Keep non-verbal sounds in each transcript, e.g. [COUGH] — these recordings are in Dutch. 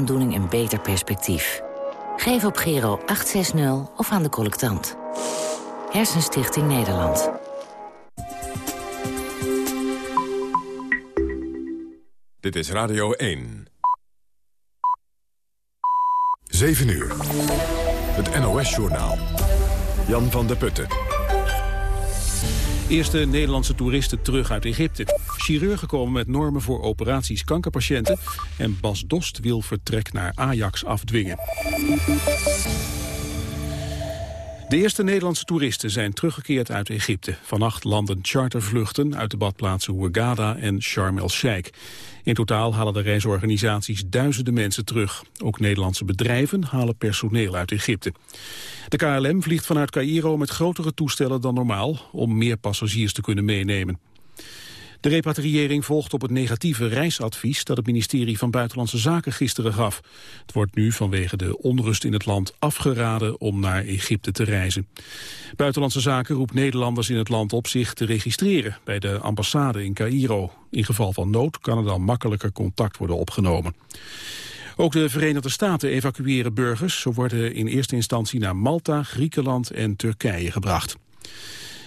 aandoening een beter perspectief. Geef op Gero 860 of aan de collectant. Hersenstichting Nederland. Dit is Radio 1. 7 uur. Het NOS-journaal. Jan van der Putten. Eerste Nederlandse toeristen terug uit Egypte. Chirurgen komen met normen voor operaties kankerpatiënten. En Bas Dost wil vertrek naar Ajax afdwingen. De eerste Nederlandse toeristen zijn teruggekeerd uit Egypte. Vannacht landen chartervluchten uit de badplaatsen Hurghada en Sharm el-Sheikh. In totaal halen de reisorganisaties duizenden mensen terug. Ook Nederlandse bedrijven halen personeel uit Egypte. De KLM vliegt vanuit Cairo met grotere toestellen dan normaal... om meer passagiers te kunnen meenemen. De repatriëring volgt op het negatieve reisadvies dat het ministerie van Buitenlandse Zaken gisteren gaf. Het wordt nu vanwege de onrust in het land afgeraden om naar Egypte te reizen. Buitenlandse Zaken roept Nederlanders in het land op zich te registreren bij de ambassade in Cairo. In geval van nood kan er dan makkelijker contact worden opgenomen. Ook de Verenigde Staten evacueren burgers. Ze worden in eerste instantie naar Malta, Griekenland en Turkije gebracht.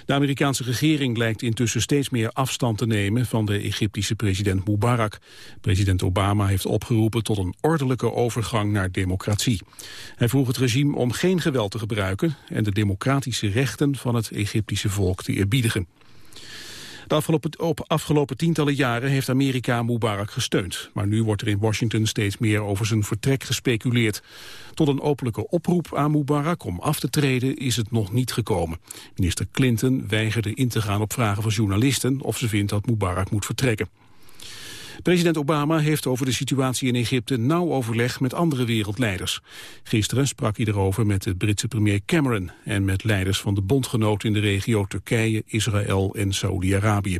De Amerikaanse regering lijkt intussen steeds meer afstand te nemen van de Egyptische president Mubarak. President Obama heeft opgeroepen tot een ordelijke overgang naar democratie. Hij vroeg het regime om geen geweld te gebruiken en de democratische rechten van het Egyptische volk te eerbiedigen. De afgelopen, op afgelopen tientallen jaren heeft Amerika Mubarak gesteund. Maar nu wordt er in Washington steeds meer over zijn vertrek gespeculeerd. Tot een openlijke oproep aan Mubarak om af te treden is het nog niet gekomen. Minister Clinton weigerde in te gaan op vragen van journalisten of ze vindt dat Mubarak moet vertrekken. President Obama heeft over de situatie in Egypte nauw overleg met andere wereldleiders. Gisteren sprak hij erover met de Britse premier Cameron en met leiders van de bondgenoten in de regio Turkije, Israël en Saudi-Arabië.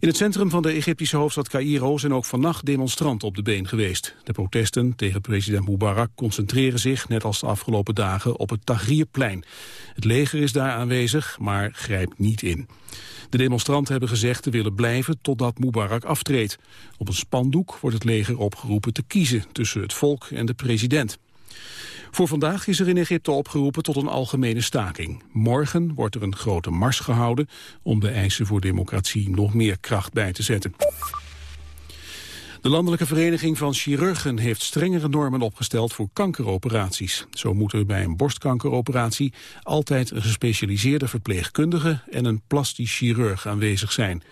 In het centrum van de Egyptische hoofdstad Cairo zijn ook vannacht demonstranten op de been geweest. De protesten tegen president Mubarak concentreren zich, net als de afgelopen dagen, op het Tahrirplein. Het leger is daar aanwezig, maar grijpt niet in. De demonstranten hebben gezegd te willen blijven totdat Mubarak aftreedt. Op een spandoek wordt het leger opgeroepen te kiezen tussen het volk en de president. Voor vandaag is er in Egypte opgeroepen tot een algemene staking. Morgen wordt er een grote mars gehouden om de eisen voor democratie nog meer kracht bij te zetten. De Landelijke Vereniging van Chirurgen heeft strengere normen opgesteld voor kankeroperaties. Zo moet er bij een borstkankeroperatie altijd een gespecialiseerde verpleegkundige en een plastisch chirurg aanwezig zijn.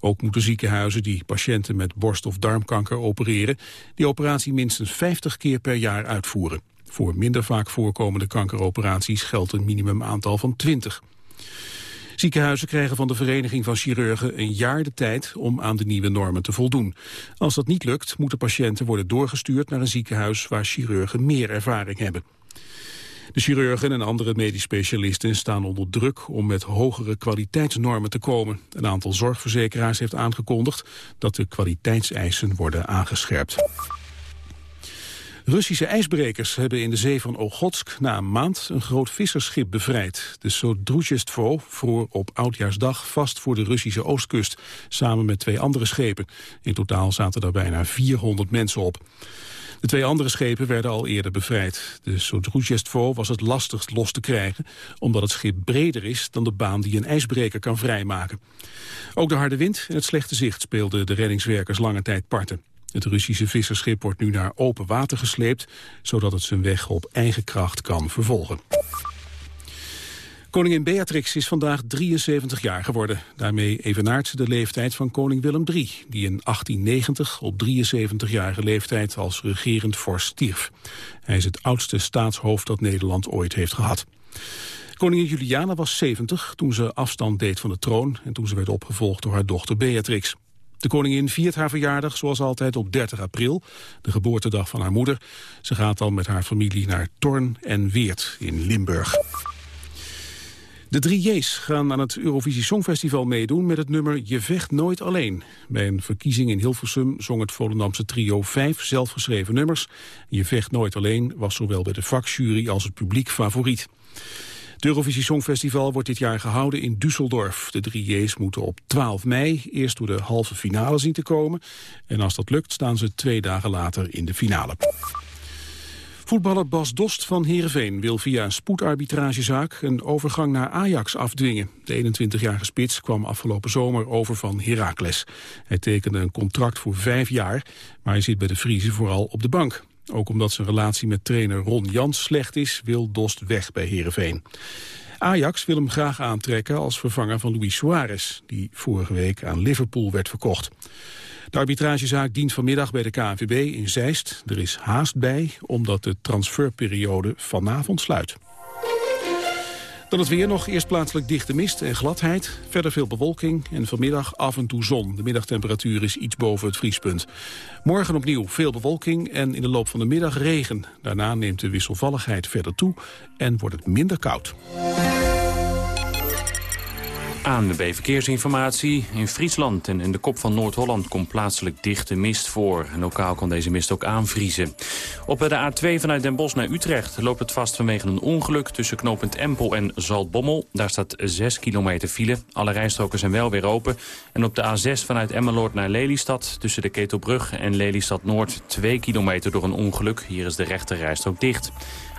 Ook moeten ziekenhuizen die patiënten met borst- of darmkanker opereren, die operatie minstens 50 keer per jaar uitvoeren. Voor minder vaak voorkomende kankeroperaties geldt een minimumaantal van 20. Ziekenhuizen krijgen van de Vereniging van Chirurgen een jaar de tijd om aan de nieuwe normen te voldoen. Als dat niet lukt, moeten patiënten worden doorgestuurd naar een ziekenhuis waar chirurgen meer ervaring hebben. De chirurgen en andere medisch specialisten staan onder druk om met hogere kwaliteitsnormen te komen. Een aantal zorgverzekeraars heeft aangekondigd dat de kwaliteitseisen worden aangescherpt. Russische ijsbrekers hebben in de zee van Okhotsk na een maand een groot visserschip bevrijd. De Sodruzhestvo vroor op Oudjaarsdag vast voor de Russische oostkust, samen met twee andere schepen. In totaal zaten er bijna 400 mensen op. De twee andere schepen werden al eerder bevrijd. De Sodruzhestvo was het lastigst los te krijgen... omdat het schip breder is dan de baan die een ijsbreker kan vrijmaken. Ook de harde wind en het slechte zicht speelden de reddingswerkers lange tijd parten. Het Russische visserschip wordt nu naar open water gesleept... zodat het zijn weg op eigen kracht kan vervolgen. Koningin Beatrix is vandaag 73 jaar geworden. Daarmee evenaart ze de leeftijd van koning Willem III... die in 1890 op 73-jarige leeftijd als regerend vorst stierf. Hij is het oudste staatshoofd dat Nederland ooit heeft gehad. Koningin Juliana was 70 toen ze afstand deed van de troon... en toen ze werd opgevolgd door haar dochter Beatrix. De koningin viert haar verjaardag zoals altijd op 30 april, de geboortedag van haar moeder. Ze gaat dan met haar familie naar Torn en Weert in Limburg. De drie J's gaan aan het Eurovisie Songfestival meedoen met het nummer Je vecht nooit alleen. Bij een verkiezing in Hilversum zong het Volendamse trio vijf zelfgeschreven nummers. Je vecht nooit alleen was zowel bij de vakjury als het publiek favoriet. Het Eurovisie Songfestival wordt dit jaar gehouden in Düsseldorf. De drie J's moeten op 12 mei eerst door de halve finale zien te komen. En als dat lukt staan ze twee dagen later in de finale. Voetballer Bas Dost van Heerenveen wil via een spoedarbitragezaak een overgang naar Ajax afdwingen. De 21-jarige spits kwam afgelopen zomer over van Heracles. Hij tekende een contract voor vijf jaar, maar hij zit bij de Friese vooral op de bank. Ook omdat zijn relatie met trainer Ron Jans slecht is, wil Dost weg bij Heerenveen. Ajax wil hem graag aantrekken als vervanger van Luis Suarez, die vorige week aan Liverpool werd verkocht. De arbitragezaak dient vanmiddag bij de KNVB in Zeist. Er is haast bij, omdat de transferperiode vanavond sluit. Dan het weer nog. Eerst plaatselijk dichte mist en gladheid. Verder veel bewolking en vanmiddag af en toe zon. De middagtemperatuur is iets boven het vriespunt. Morgen opnieuw veel bewolking en in de loop van de middag regen. Daarna neemt de wisselvalligheid verder toe en wordt het minder koud. Aan de B-verkeersinformatie. In Friesland en in de kop van Noord-Holland komt plaatselijk dichte mist voor. En lokaal kan deze mist ook aanvriezen. Op de A2 vanuit Den Bosch naar Utrecht loopt het vast vanwege een ongeluk... tussen knooppunt Empel en Zaltbommel. Daar staat 6 kilometer file. Alle rijstroken zijn wel weer open. En op de A6 vanuit Emmeloord naar Lelystad... tussen de Ketelbrug en Lelystad Noord 2 kilometer door een ongeluk. Hier is de rechte rijstrook dicht.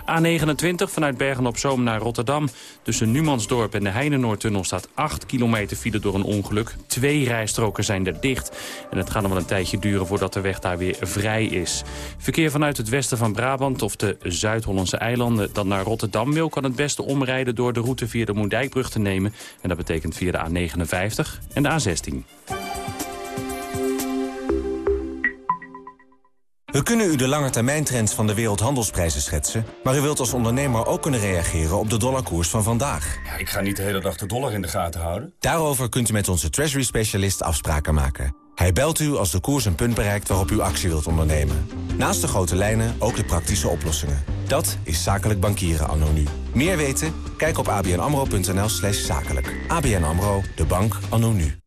A29 vanuit Bergen-op-Zoom naar Rotterdam. Tussen Numansdorp en de Heinenoordtunnel staat 8 kilometer file door een ongeluk. Twee rijstroken zijn er dicht. En het gaat nog wel een tijdje duren voordat de weg daar weer vrij is. Verkeer vanuit het westen van Brabant of de Zuid-Hollandse eilanden dat naar Rotterdam wil... kan het beste omrijden door de route via de Moerdijkbrug te nemen. En dat betekent via de A59 en de A16. We kunnen u de langetermijntrends van de wereldhandelsprijzen schetsen... maar u wilt als ondernemer ook kunnen reageren op de dollarkoers van vandaag. Ja, ik ga niet de hele dag de dollar in de gaten houden. Daarover kunt u met onze treasury-specialist afspraken maken. Hij belt u als de koers een punt bereikt waarop u actie wilt ondernemen. Naast de grote lijnen ook de praktische oplossingen. Dat is Zakelijk Bankieren anno nu. Meer weten? Kijk op abnamro.nl slash zakelijk. ABN AMRO, de bank anno nu.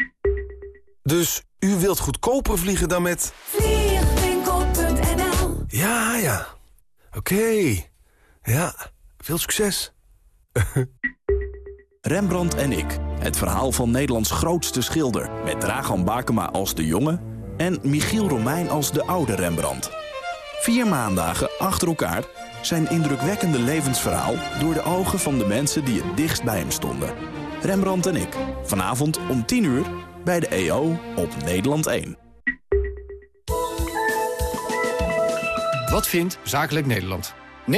Dus u wilt goedkoper vliegen dan met... Ja, ja. Oké. Ja, veel succes. [LAUGHS] Rembrandt en ik. Het verhaal van Nederlands grootste schilder. Met Dragan Bakema als de jonge en Michiel Romein als de oude Rembrandt. Vier maandagen achter elkaar zijn indrukwekkende levensverhaal... door de ogen van de mensen die het dichtst bij hem stonden. Rembrandt en ik. Vanavond om 10 uur bij de EO op Nederland 1. Wat vindt Zakelijk Nederland? 59%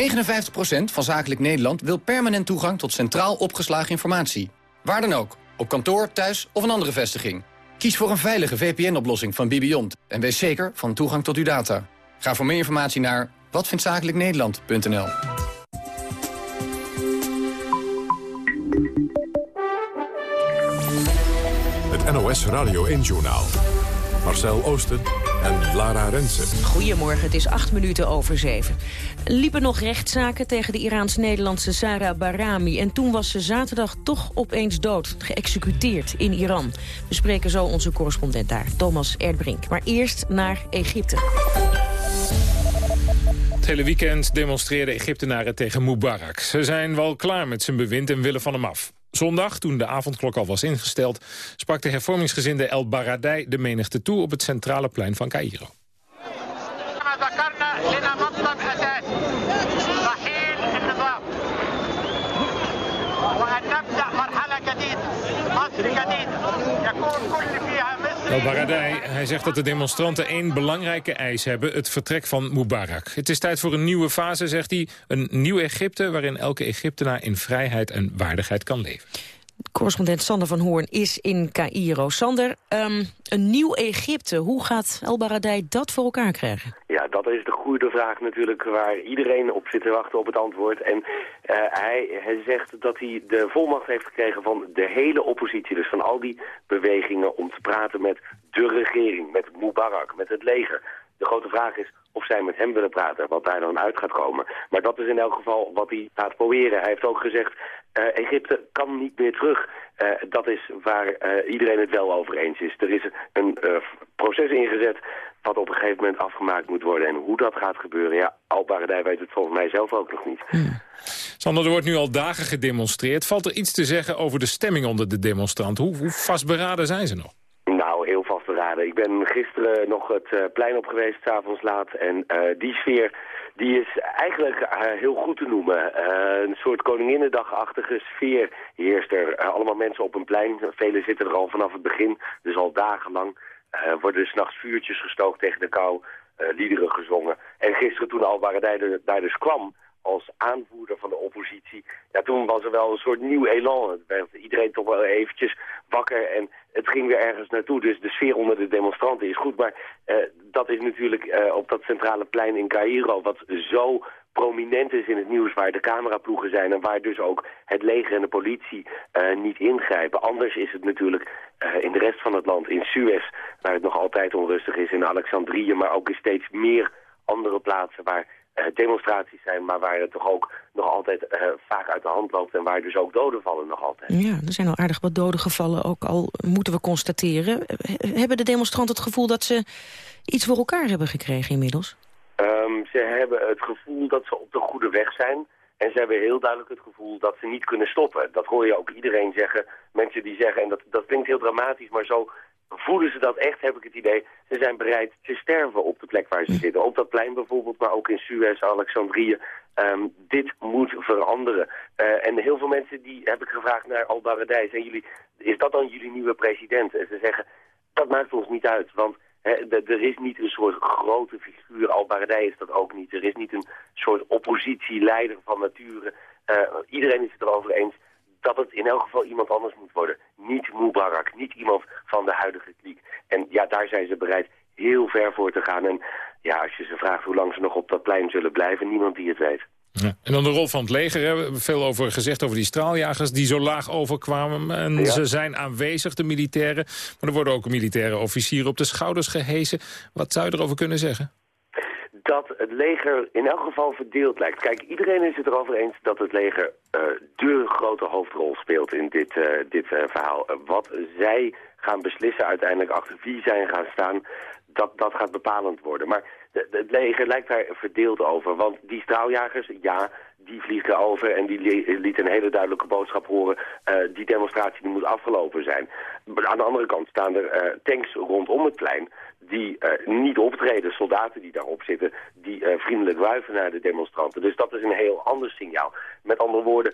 van Zakelijk Nederland wil permanent toegang tot centraal opgeslagen informatie. Waar dan ook, op kantoor, thuis of een andere vestiging. Kies voor een veilige VPN-oplossing van Bibiont en wees zeker van toegang tot uw data. Ga voor meer informatie naar watvindzakelijknederland.nl. Het NOS Radio 1-journaal. Marcel Oosten en Lara Rensen. Goedemorgen, het is acht minuten over zeven. Liepen nog rechtszaken tegen de Iraans-Nederlandse Sarah Barami... en toen was ze zaterdag toch opeens dood, geëxecuteerd in Iran. We spreken zo onze correspondent daar, Thomas Erdbrink. Maar eerst naar Egypte. Het hele weekend demonstreerden Egyptenaren tegen Mubarak. Ze zijn wel klaar met zijn bewind en willen van hem af. Zondag, toen de avondklok al was ingesteld... sprak de hervormingsgezinde El Baradei de menigte toe... op het centrale plein van Cairo. Baradei, hij zegt dat de demonstranten één belangrijke eis hebben... het vertrek van Mubarak. Het is tijd voor een nieuwe fase, zegt hij. Een nieuw Egypte waarin elke Egyptenaar in vrijheid en waardigheid kan leven. Correspondent Sander van Hoorn is in Cairo. Sander, um, een nieuw Egypte. Hoe gaat El Baradei dat voor elkaar krijgen? Ja, dat is de goede vraag natuurlijk waar iedereen op zit te wachten op het antwoord. En uh, hij, hij zegt dat hij de volmacht heeft gekregen van de hele oppositie. Dus van al die bewegingen om te praten met de regering, met Mubarak, met het leger De grote vraag is of zij met hem willen praten, wat daar dan uit gaat komen. Maar dat is in elk geval wat hij gaat proberen. Hij heeft ook gezegd, uh, Egypte kan niet meer terug. Uh, dat is waar uh, iedereen het wel over eens is. Er is een proces ingezet wat op een gegeven moment afgemaakt moet worden. En hoe dat gaat gebeuren, ja, Al-Baradij weet het volgens mij zelf ook nog niet. Hmm. Sander, er wordt nu al dagen gedemonstreerd. Valt er iets te zeggen over de stemming onder de demonstranten? Hoe, hoe vastberaden zijn ze nog? Ik ben gisteren nog het uh, plein op geweest, s'avonds laat. En uh, die sfeer die is eigenlijk uh, heel goed te noemen. een soort Koninginnedagachtige sfeer heerst er. allemaal mensen op een plein. Velen zitten er al vanaf het begin, dus al dagenlang. worden s'nachts vuurtjes gestookt tegen de kou. liederen gezongen. En gisteren toen Albaradij daar dus kwam als aanvoerder van de oppositie. Ja, toen was er wel een soort nieuw elan. Het werd iedereen toch wel eventjes wakker en het ging weer ergens naartoe. Dus de sfeer onder de demonstranten is goed. Maar uh, dat is natuurlijk uh, op dat centrale plein in Cairo... wat zo prominent is in het nieuws waar de cameraploegen zijn... en waar dus ook het leger en de politie uh, niet ingrijpen. Anders is het natuurlijk in de rest van het land, in Suez... waar het nog altijd onrustig is, in Alexandrië... maar ook in steeds meer andere plaatsen waar demonstraties zijn, maar waar het toch ook nog altijd uh, vaak uit de hand loopt en waar dus ook doden vallen nog altijd. Ja, er zijn al aardig wat doden gevallen, ook al moeten we constateren. Hebben de demonstranten het gevoel dat ze iets voor elkaar hebben gekregen inmiddels? Um, ze hebben het gevoel dat ze op de goede weg zijn. En ze hebben heel duidelijk het gevoel dat ze niet kunnen stoppen. Dat hoor je ook iedereen zeggen. Mensen die zeggen, en dat, dat klinkt heel dramatisch, maar zo voelen ze dat echt, heb ik het idee. Ze zijn bereid te sterven op de plek waar ze hm. zitten. Op dat plein bijvoorbeeld, maar ook in Suez, Alexandrië. Um, dit moet veranderen. Uh, en heel veel mensen die heb ik gevraagd naar Al-Baradij. Zijn jullie, is dat dan jullie nieuwe president? En ze zeggen, dat maakt ons niet uit. Want er is niet een soort grote figuur. Al-Baradij is dat ook niet. Er is niet een soort oppositieleider van nature. Uh, iedereen is het erover eens dat het in elk geval iemand anders moet worden. Niet Mubarak, niet iemand van de huidige kliek. En ja, daar zijn ze bereid heel ver voor te gaan. En ja, als je ze vraagt hoe lang ze nog op dat plein zullen blijven, niemand die het weet. Ja. En dan de rol van het leger. Hè. We hebben veel over gezegd over die straaljagers die zo laag overkwamen. En ze zijn aanwezig, de militairen. Maar er worden ook militaire officieren op de schouders gehesen. Wat zou je erover kunnen zeggen? Dat het leger in elk geval verdeeld lijkt. Kijk, iedereen is het erover eens dat het leger uh, de grote hoofdrol speelt in dit, uh, dit uh, verhaal. wat zij gaan beslissen uiteindelijk achter wie zij gaan staan, dat, dat gaat bepalend worden. Maar het leger lijkt daar verdeeld over. Want die straaljagers, ja, die vliegen over en die lieten een hele duidelijke boodschap horen. Die demonstratie die moet afgelopen zijn. Maar aan de andere kant staan er tanks rondom het plein die uh, niet optreden, soldaten die daarop zitten, die vriendelijk wuiven naar de demonstranten. Dus dat is een heel ander signaal. Met andere woorden,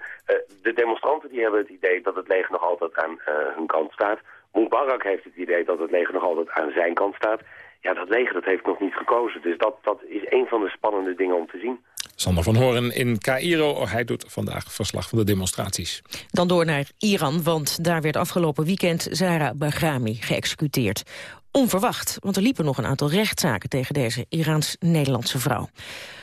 de demonstranten die hebben het idee dat het leger nog altijd aan hun kant staat. Mubarak heeft het idee dat het leger nog altijd aan zijn kant staat. Ja, dat leger dat heeft nog niet gekozen. Dus dat, dat is een van de spannende dingen om te zien. Sander van Horen in Cairo. Hij doet vandaag verslag van de demonstraties. Dan door naar Iran, want daar werd afgelopen weekend Zara Bahrami geëxecuteerd. Onverwacht, want er liepen nog een aantal rechtszaken tegen deze Iraans-Nederlandse vrouw.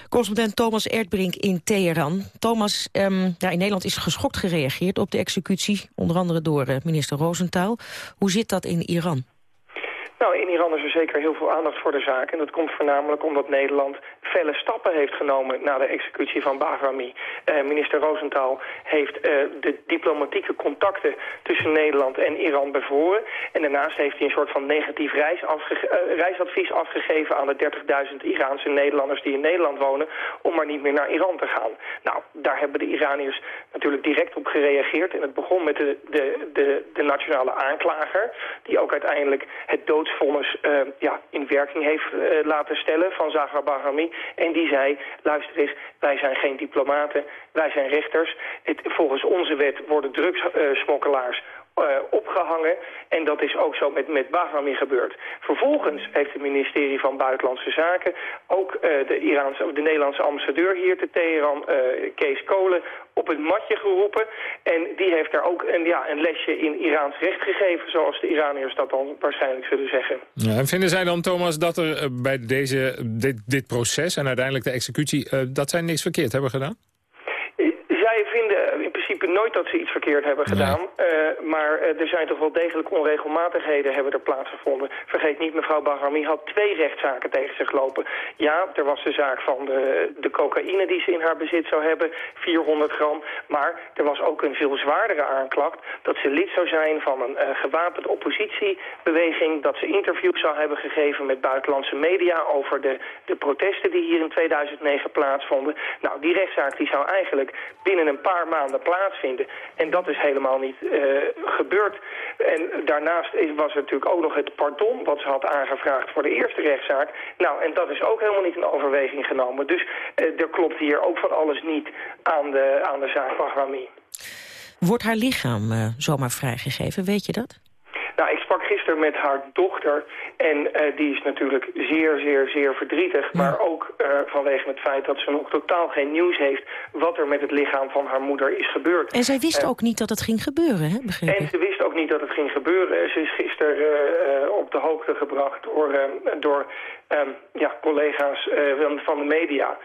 Correspondent Thomas Erdbrink in Teheran. Thomas, um, ja, in Nederland is geschokt gereageerd op de executie, onder andere door uh, minister Rosenthal. Hoe zit dat in Iran? Iran is er zeker heel veel aandacht voor de zaak. En dat komt voornamelijk omdat Nederland felle stappen heeft genomen na de executie van Bahrami. Uh, minister Rosenthal heeft uh, de diplomatieke contacten tussen Nederland en Iran bevoren. En daarnaast heeft hij een soort van negatief reis uh, reisadvies afgegeven aan de 30.000 Iraanse Nederlanders die in Nederland wonen om maar niet meer naar Iran te gaan. Nou, daar hebben de Iraniërs natuurlijk direct op gereageerd. En het begon met de, de, de, de nationale aanklager, die ook uiteindelijk het doodsvonnis ja, in werking heeft laten stellen van Zahra Bahrami. En die zei, luister eens, wij zijn geen diplomaten, wij zijn rechters. Het, volgens onze wet worden drugssmokkelaars uh, opgehangen. En dat is ook zo met, met Bahrami gebeurd. Vervolgens heeft het ministerie van Buitenlandse Zaken... ook uh, de, Iraanse, de Nederlandse ambassadeur hier te Teheran, uh, Kees Kolen... op het matje geroepen. En die heeft daar ook een, ja, een lesje in Iraans recht gegeven... zoals de Iraniërs dat dan waarschijnlijk zullen zeggen. En vinden zij dan, Thomas, dat er bij deze, dit, dit proces... en uiteindelijk de executie, dat zij niks verkeerd hebben gedaan? Nooit dat ze iets verkeerd hebben gedaan. maar er zijn toch wel degelijk onregelmatigheden hebben er plaatsgevonden. Vergeet niet, mevrouw Bahrami had twee rechtszaken tegen zich lopen. Ja, er was de zaak van de, de cocaïne die ze in haar bezit zou hebben, 400 gram. Maar er was ook een veel zwaardere aanklacht dat ze lid zou zijn van een gewapende oppositiebeweging, dat ze interviews zou hebben gegeven met buitenlandse media over de, de protesten die hier in 2009 plaatsvonden. Nou, die rechtszaak die zou eigenlijk binnen een paar maanden En dat is helemaal niet uh, gebeurd. En daarnaast was er natuurlijk ook nog het pardon wat ze had aangevraagd voor de eerste rechtszaak. Nou, en dat is ook helemaal niet in overweging genomen. Dus uh, er klopt hier ook van alles niet aan de, aan de zaak. Wordt haar lichaam uh, zomaar vrijgegeven, weet je dat? Gisteren met haar dochter en uh, die is natuurlijk zeer, zeer, zeer verdrietig. Ja. Maar ook uh, vanwege het feit dat ze nog totaal geen nieuws heeft wat er met het lichaam van haar moeder is gebeurd. En zij wist uh, ook niet dat het ging gebeuren, hè? Begreep en ze wist ook niet dat het ging gebeuren. Ze is gisteren op de hoogte gebracht door, door um, ja, collega's van de media.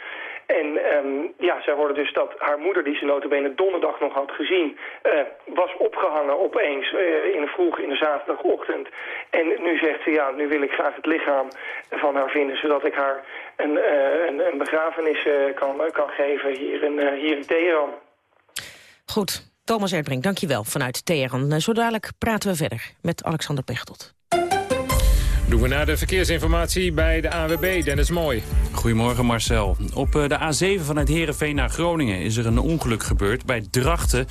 En um, ja, zij hoorde dus dat haar moeder, die ze notabene donderdag nog had gezien... Uh, was opgehangen opeens uh, in vroeg in de zaterdagochtend. En nu zegt ze, ja, nu wil ik graag het lichaam van haar vinden... zodat ik haar een, uh, een, een begrafenis kan, kan geven hier in, hier in Teheran. Goed, Thomas Erdbrink, dankjewel vanuit Teheran. Zo dadelijk praten we verder met Alexander Pechtold. Doen we naar de verkeersinformatie bij de AWB, Dennis Mooi. Goedemorgen Marcel. Op de A7 vanuit Heerenveen naar Groningen is er een ongeluk gebeurd. Bij Drachten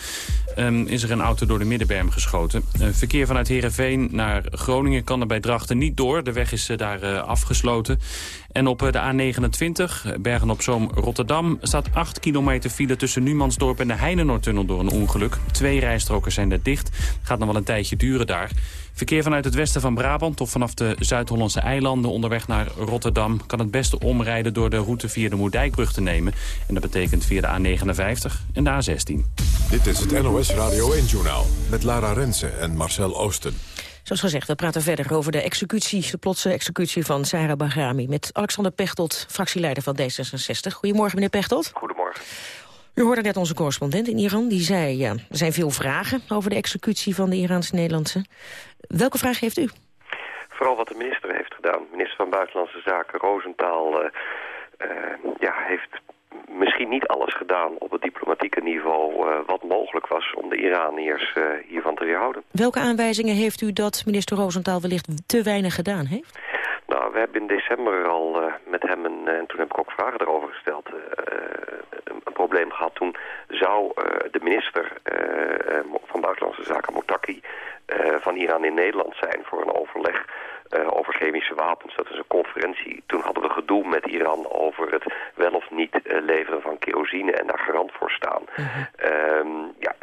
um, is er een auto door de middenberm geschoten. Uh, verkeer vanuit Heerenveen naar Groningen kan er bij Drachten niet door. De weg is uh, daar afgesloten. En op de A29, Bergen-op-Zoom-Rotterdam... staat 8 kilometer file tussen Numansdorp en de Heinenoordtunnel door een ongeluk. Twee rijstroken zijn er dicht. Gaat nog wel een tijdje duren daar. Verkeer vanuit het westen van Brabant of vanaf de Zuid-Hollandse eilanden onderweg naar Rotterdam... kan het beste omrijden door de route via de Moerdijkbrug te nemen. En dat betekent via de A59 en de A16. Dit is het NOS Radio 1-journaal met Lara Rensen en Marcel Oosten. Zoals gezegd, we praten verder over de executie, de plotse executie van Sarah Bahrami... met Alexander Pechtold, fractieleider van D66. Goedemorgen, meneer Pechtold. Goedemorgen. U hoorde net onze correspondent in Iran, die zei... Ja, er zijn veel vragen over de executie van de Iraans-Nederlandse. Welke vraag heeft u? Vooral wat de minister heeft gedaan. Minister van Buitenlandse Zaken, Rosenthal... Uh, uh, ja, heeft misschien niet alles gedaan op het diplomatieke niveau uh, wat mogelijk was om de Iraniërs hiervan te weerhouden. Welke aanwijzingen heeft u dat minister Rosenthal wellicht te weinig gedaan heeft? Nou, we hebben in december al uh, met hem, een, en toen heb ik ook vragen erover gesteld, een, een, probleem gehad. Toen zou de minister van Buitenlandse Zaken, Motaki, van Iran in Nederland zijn voor een overleg over chemische wapens. Dat is een conferentie. Toen hadden we gedoe met Iran over het wel of niet leveren van kerosine en daar garant voor staan. -huh. um, ja,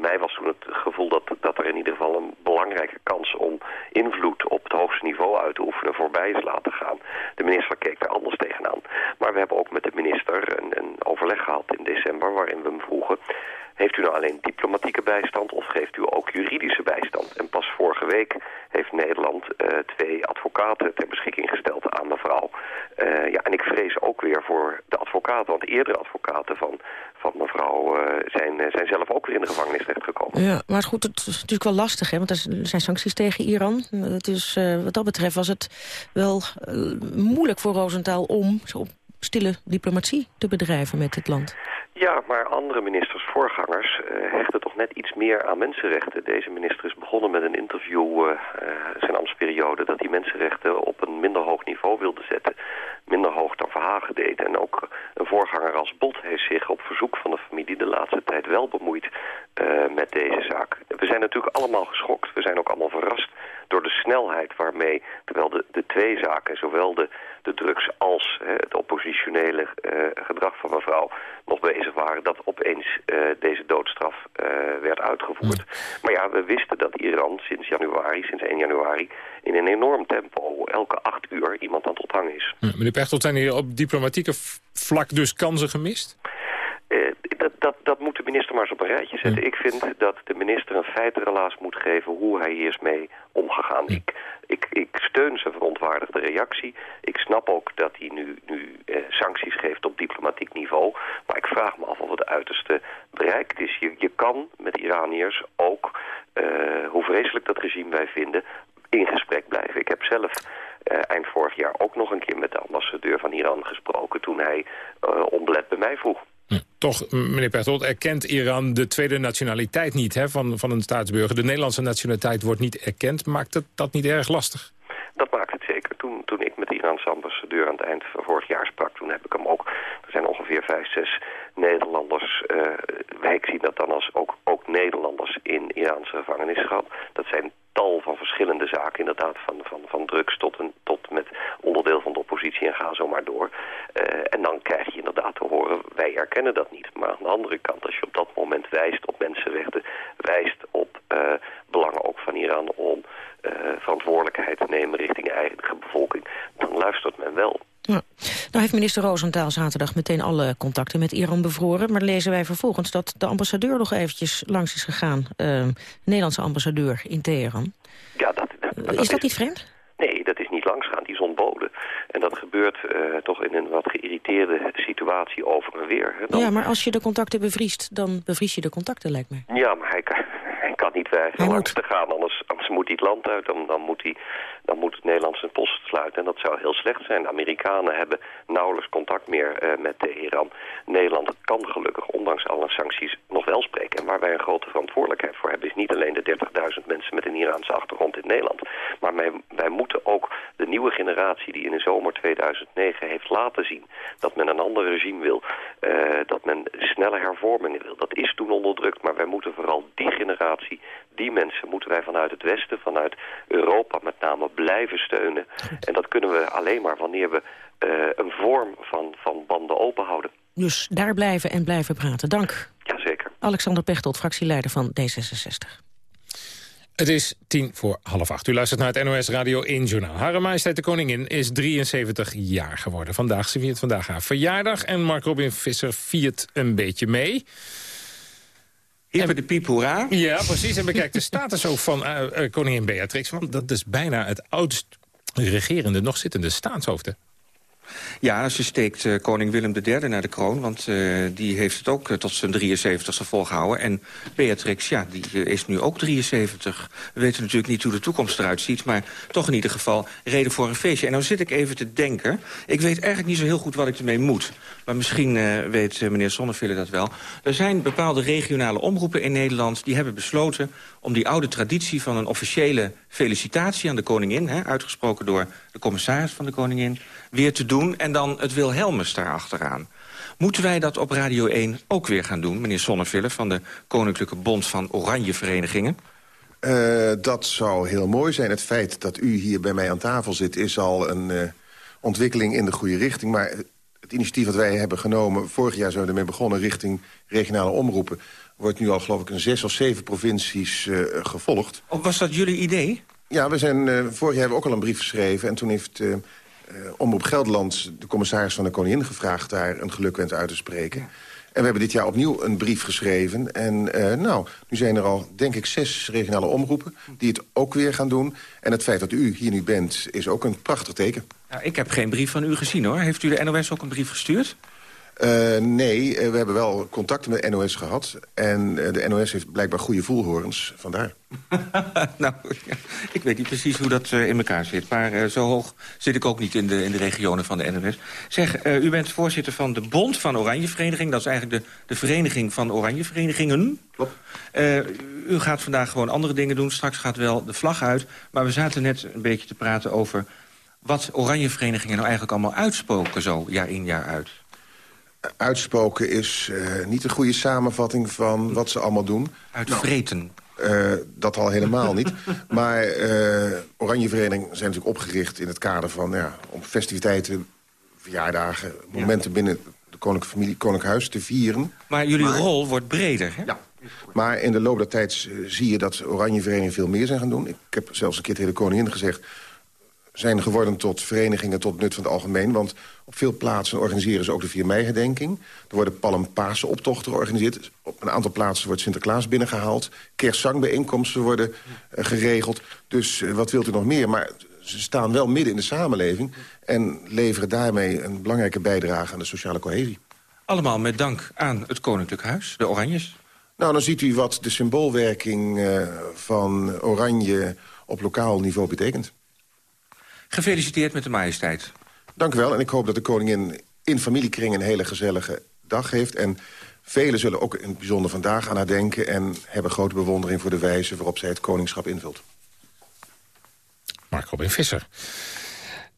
mij was toen het gevoel dat, dat er in ieder geval een belangrijke kans om invloed op het hoogste niveau uit te oefenen voorbij laten gaan. De minister keek daar anders tegenaan. Maar we hebben ook met de minister een, een overleg gehad in december waarin we hem vroegen heeft u nou alleen diplomatieke bijstand of geeft u ook juridische bijstand? En pas vorige week heeft Nederland uh, twee advocaten ter beschikking gesteld aan mevrouw. Uh, ja, en ik vrees ook weer voor de advocaten, want eerdere advocaten van, van mevrouw uh, zijn, zijn zelf ook weer in de gevangenis terechtgekomen. Ja, maar goed, het is natuurlijk wel lastig, hè, want er zijn sancties tegen Iran. Dus wat dat betreft was het wel moeilijk voor Rosenthal om op stille diplomatie te bedrijven met het land. Ja, maar andere ministers, voorgangers, uh, hechten toch net iets meer aan mensenrechten. Deze minister is begonnen met een interview, uh, zijn ambtsperiode, dat die mensenrechten op een minder hoog niveau wilde zetten. Minder hoog dan Verhagen deed. En ook een voorganger als Bot heeft zich op verzoek van de familie de laatste tijd wel bemoeid met deze zaak. We zijn natuurlijk allemaal geschokt. We zijn ook allemaal verrast door de snelheid waarmee, terwijl de, de twee zaken, zowel de, de drugs als hè, het oppositionele gedrag van mevrouw dat opeens uh, deze doodstraf uh, werd uitgevoerd. Ja. Maar ja, we wisten dat Iran sinds januari, sinds 1 januari, in een enorm tempo elke acht uur iemand aan het ophangen is. Ja, meneer Pechtold, zijn hier op diplomatieke vlak dus kansen gemist? Dat, moet de minister maar eens op een rijtje zetten. Ik vind dat de minister een feitenrelaas moet geven hoe hij hier is mee omgegaan. Ik, ik, ik steun zijn verontwaardigde reactie. Ik snap ook dat hij nu, nu eh, sancties geeft op diplomatiek niveau. Maar ik vraag me af of het uiterste bereikt is. Je, je kan met Iraniërs ook, eh, hoe vreselijk dat regime wij vinden, in gesprek blijven. Ik heb zelf uh, eind vorig jaar ook nog een keer met de ambassadeur van Iran gesproken... toen hij uh, onbelet bij mij vroeg. Toch, meneer Pertold, erkent Iran de tweede nationaliteit niet hè, van, van een staatsburger. De Nederlandse nationaliteit wordt niet erkend. Maakt het dat niet erg lastig? Dat maakt het zeker. Toen, toen ik met de Iraanse ambassadeur aan het eind van vorig jaar sprak... toen heb ik hem ook... Er zijn ongeveer vijf, zes Nederlanders... Uh, wij zien dat dan als ook, ook Nederlanders in Iraanse gevangenis gehad. Dat zijn tal van verschillende zaken, inderdaad, van, van, van drugs tot, een, tot met onderdeel van de oppositie en ga zo maar door. Uh, en dan krijg je inderdaad te horen, wij erkennen dat niet. Maar aan de andere kant, als je op dat moment wijst op mensenrechten, wijst op uh, belangen ook van Iran om uh, verantwoordelijkheid te nemen richting eigen bevolking, dan luistert men wel. Ja. Nou heeft minister Roosentaal zaterdag meteen alle contacten met Iran bevroren. Maar lezen wij vervolgens dat de ambassadeur nog eventjes langs is gegaan. Uh, de Nederlandse ambassadeur in Teheran. Ja, dat, dat, dat is dat is, niet vreemd? Nee, dat is niet langsgaan. Die is ontboden. En dat gebeurt uh, toch in een wat geïrriteerde situatie over en weer. Dan... Ja, maar als je de contacten bevriest, dan bevries je de contacten, lijkt mij. Ja, maar hij niet weigeren langs te gaan. Anders, anders moet hij het land uit. Dan, dan moet hij dan moet het Nederland zijn post sluiten. En dat zou heel slecht zijn. De Amerikanen hebben nauwelijks contact meer uh, met Teheran. Nederland kan gelukkig, ondanks alle sancties, nog wel spreken. En waar wij een grote verantwoordelijkheid voor hebben... is niet alleen de 30.000 mensen met een Iraanse achtergrond in Nederland. Maar wij, wij moeten ook de nieuwe generatie die in de zomer 2009 heeft laten zien... dat men een ander regime wil, uh, dat men snelle hervormingen wil. Dat is toen onderdrukt, maar wij moeten vooral die generatie... die mensen moeten wij vanuit het Westen, vanuit Europa met name blijven steunen. En dat kunnen we alleen maar wanneer we uh, een vorm van, van banden open houden. Dus daar blijven en blijven praten. Dank. Jazeker. Alexander Pechtold, fractieleider van D66. Het is tien voor half acht. U luistert naar het NOS Radio 1 Journaal. Hare Majesteit de Koningin is 73 jaar geworden. Vandaag, ze viert vandaag haar verjaardag en Mark Robin Visser viert een beetje mee. Even de piep, hoera. Ja, precies. En bekijk de status ook van uh, uh, koningin Beatrix. Want dat is bijna het oudst regerende, nog zittende staatshoofd. Ja, ze steekt uh, koning Willem III naar de kroon. Want uh, die heeft het ook uh, tot zijn 73ste volgehouden. En Beatrix, ja, die is nu ook 73. We weten natuurlijk niet hoe de toekomst eruit ziet. Maar toch in ieder geval reden voor een feestje. En nou zit ik even te denken. Ik weet eigenlijk niet zo heel goed wat ik ermee moet. Maar misschien weet meneer Zonneville dat wel. Er zijn bepaalde regionale omroepen in Nederland... die hebben besloten om die oude traditie van een officiële felicitatie aan de koningin... Hè, uitgesproken door de commissaris van de koningin, weer te doen... en dan het Wilhelmus daarachteraan. Moeten wij dat op Radio 1 ook weer gaan doen, meneer Sonneville... van de Koninklijke Bond van Oranje Verenigingen? Uh, dat zou heel mooi zijn. Het feit dat u hier bij mij aan tafel zit... is al een uh, ontwikkeling in de goede richting. Maar het initiatief dat wij hebben genomen... vorig jaar zijn we ermee begonnen richting regionale omroepen wordt nu al, geloof ik, in zes of zeven provincies uh, gevolgd. Of was dat jullie idee? Ja, we zijn, vorig jaar hebben we ook al een brief geschreven... en toen heeft Omroep Gelderland de commissaris van de Koningin gevraagd... daar een gelukwens uit te spreken. En we hebben dit jaar opnieuw een brief geschreven. En nou, nu zijn er al, denk ik, zes regionale omroepen... die het ook weer gaan doen. En het feit dat u hier nu bent, is ook een prachtig teken. Nou, ik heb geen brief van u gezien, hoor. Heeft u de NOS ook een brief gestuurd? Uh, nee, we hebben wel contacten met de NOS gehad. En uh, de NOS heeft blijkbaar goede voelhorens, vandaar. [LAUGHS] nou, [LAUGHS] ik weet niet precies hoe dat in elkaar zit. Maar zo hoog zit ik ook niet in de, in de regionen van de NOS. Zeg, u bent voorzitter van de Bond van Oranje Vereniging. Dat is eigenlijk de, de vereniging van Oranje Verenigingen. Klopt. u gaat vandaag gewoon andere dingen doen. Straks gaat wel de vlag uit. Maar we zaten net een beetje te praten over... wat Oranje Verenigingen nou eigenlijk allemaal uitspoken zo jaar in jaar uit uitspoken is uh, niet een goede samenvatting van wat ze allemaal doen. Uitvreten. Nou, uh, dat al helemaal niet. [LAUGHS] Maar uh, Oranje Vereniging zijn natuurlijk opgericht in het kader van... Ja, om festiviteiten, verjaardagen, momenten ja. binnen de koninklijke familie, koninklijk huis te vieren. Maar jullie maar, rol wordt breder, hè? Ja. Maar in de loop der tijd zie je dat Oranje Vereniging veel meer zijn gaan doen. Ik heb zelfs een keer tegen de koningin gezegd zijn geworden tot verenigingen tot nut van het algemeen. Want op veel plaatsen organiseren ze ook de 4 mei-gedenking. Er worden Palmpasenoptochten georganiseerd. Op een aantal plaatsen wordt Sinterklaas binnengehaald. Kerstzangbijeenkomsten worden uh, geregeld. Dus uh, wat wilt u nog meer? Maar ze staan wel midden in de samenleving... en leveren daarmee een belangrijke bijdrage aan de sociale cohesie. Allemaal met dank aan het Koninklijk Huis, de Oranjes. Nou, dan ziet u wat de symboolwerking uh, van Oranje op lokaal niveau betekent. Gefeliciteerd met de majesteit. Dank u wel. En ik hoop dat de koningin in familiekring een hele gezellige dag heeft. En velen zullen ook in het bijzonder vandaag aan haar denken... en hebben grote bewondering voor de wijze waarop zij het koningschap invult. Mark Robin Visser.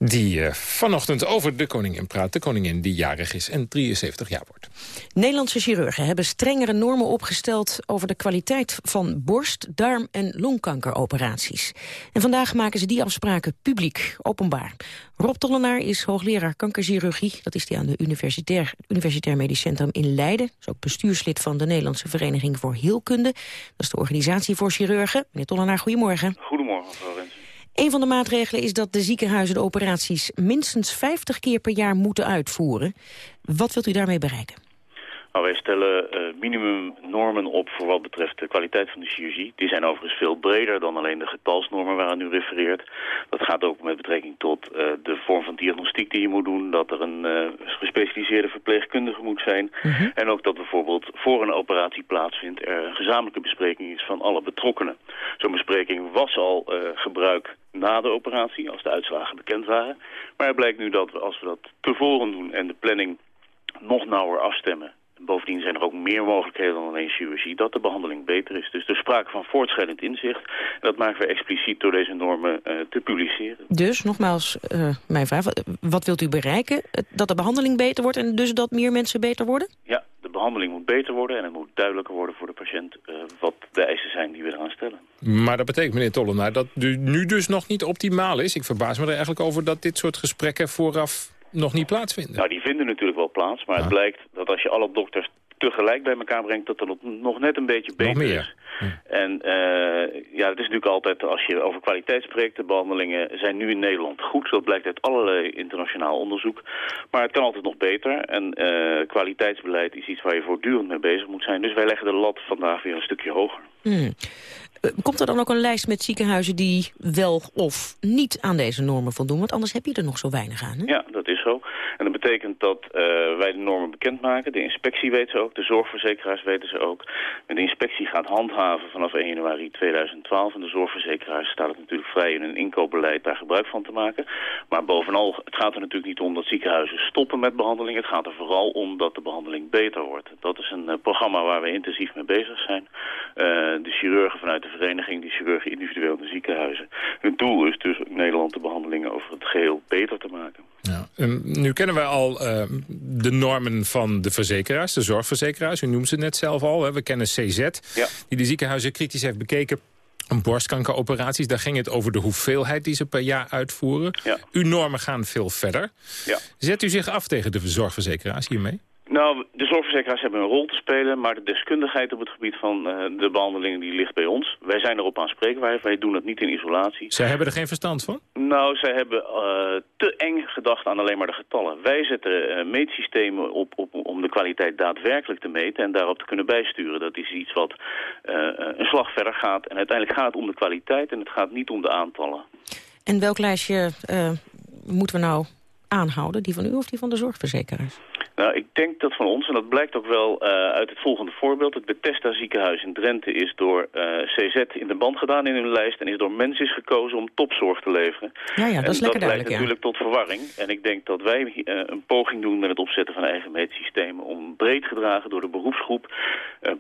Die uh, vanochtend over de koningin praat. De koningin die jarig is en 73 jaar wordt. Nederlandse chirurgen hebben strengere normen opgesteld... over de kwaliteit van borst-, darm- en longkankeroperaties. En vandaag maken ze die afspraken publiek, openbaar. Rob Tollenaar is hoogleraar kankerchirurgie. Dat is hij aan de Universitair, Universitair Medisch Centrum in Leiden. Is ook bestuurslid van de Nederlandse Vereniging voor Heelkunde. Dat is de organisatie voor chirurgen. Meneer Tollenaar, goedemorgen. Goedemorgen, mevrouw Rens. Een van de maatregelen is dat de ziekenhuizen de operaties minstens 50 keer per jaar moeten uitvoeren. Wat wilt u daarmee bereiken? Nou, wij stellen uh, minimumnormen op voor wat betreft de kwaliteit van de chirurgie. Die zijn overigens veel breder dan alleen de getalsnormen waaraan u refereert. Dat gaat ook met betrekking tot uh, de vorm van diagnostiek die je moet doen. Dat er een uh, gespecialiseerde verpleegkundige moet zijn. -hmm. En ook dat bijvoorbeeld voor een operatie plaatsvindt er een gezamenlijke bespreking is van alle betrokkenen. Zo'n bespreking was al gebruik na de operatie, als de uitslagen bekend waren. Maar het blijkt nu dat we, als we dat tevoren doen en de planning nog nauwer afstemmen... Bovendien zijn er ook meer mogelijkheden dan alleen chirurgie dat de behandeling beter is. Dus er sprake van voortschrijdend inzicht. En dat maken we expliciet door deze normen uh, te publiceren. Dus, nogmaals, uh, mijn vraag, wat wilt u bereiken? Dat de behandeling beter wordt en dus dat meer mensen beter worden? Ja, de behandeling moet beter worden en het moet duidelijker worden voor de patiënt uh, wat de eisen zijn die we eraan stellen. Maar dat betekent, meneer Tollenaar, dat u nu dus nog niet optimaal is. Ik verbaas me er eigenlijk over dat dit soort gesprekken vooraf nog niet plaatsvinden. Nou, die vinden natuurlijk wel plaats, maar ja. het blijkt dat als je alle dokters tegelijk bij elkaar brengt, dat het nog net een beetje beter nog meer. is. En uh, ja, het is natuurlijk altijd, als je over kwaliteit spreekt, de behandelingen zijn nu in Nederland goed. Dat blijkt uit allerlei internationaal onderzoek. Maar het kan altijd nog beter. En uh, kwaliteitsbeleid is iets waar je voortdurend mee bezig moet zijn. Dus wij leggen de lat vandaag weer een stukje hoger. Hmm. Komt er dan ook een lijst met ziekenhuizen die wel of niet aan deze normen voldoen? Want anders heb je er nog zo weinig aan. Hè? Ja, dat is zo. En dat betekent dat uh, wij de normen bekendmaken. De inspectie weet ze ook, de zorgverzekeraars weten ze ook. En de inspectie gaat handhaven vanaf 1 januari 2012. En de zorgverzekeraars staat het natuurlijk vrij in hun inkoopbeleid daar gebruik van te maken. Maar bovenal, het gaat er natuurlijk niet om dat ziekenhuizen stoppen met behandeling. Het gaat er vooral om dat de behandeling beter wordt. Dat is een uh, programma waar we intensief mee bezig zijn. Uh, de chirurgen vanuit de vereniging, die chirurgen individueel in de ziekenhuizen. Hun doel is dus in Nederland de behandelingen over het geheel beter te maken. Ja. Um, nu kennen wij al uh, de normen van de verzekeraars, de zorgverzekeraars. U noemt ze net zelf al. Hè. We kennen CZ, ja. die de ziekenhuizen kritisch heeft bekeken. Borstkankeroperaties, daar ging het over de hoeveelheid die ze per jaar uitvoeren. Ja. Uw normen gaan veel verder. Ja. Zet u zich af tegen de zorgverzekeraars hiermee? Nou, de zorgverzekeraars hebben een rol te spelen, maar de deskundigheid op het gebied van uh, de behandelingen die ligt bij ons. Wij zijn erop aanspreekbaar, wij doen het niet in isolatie. Zij hebben er geen verstand van? Nou, zij hebben uh, te eng gedacht aan alleen maar de getallen. Wij zetten uh, meetsystemen op, op om de kwaliteit daadwerkelijk te meten en daarop te kunnen bijsturen. Dat is iets wat een slag verder gaat en uiteindelijk gaat het om de kwaliteit en het gaat niet om de aantallen. En welk lijstje moeten we nou aanhouden, die van u of die van de zorgverzekeraars? Nou, ik denk dat van ons, en dat blijkt ook wel uh, uit het volgende voorbeeld. Het Bethesda ziekenhuis in Drenthe is door uh, CZ in de band gedaan in hun lijst... en is door mensen is gekozen om topzorg te leveren. Ja, ja, dat en is lekker dat duidelijk, leidt natuurlijk tot verwarring. En ik denk dat wij uh, een poging doen met het opzetten van eigen meetsystemen... om breed gedragen door de beroepsgroep...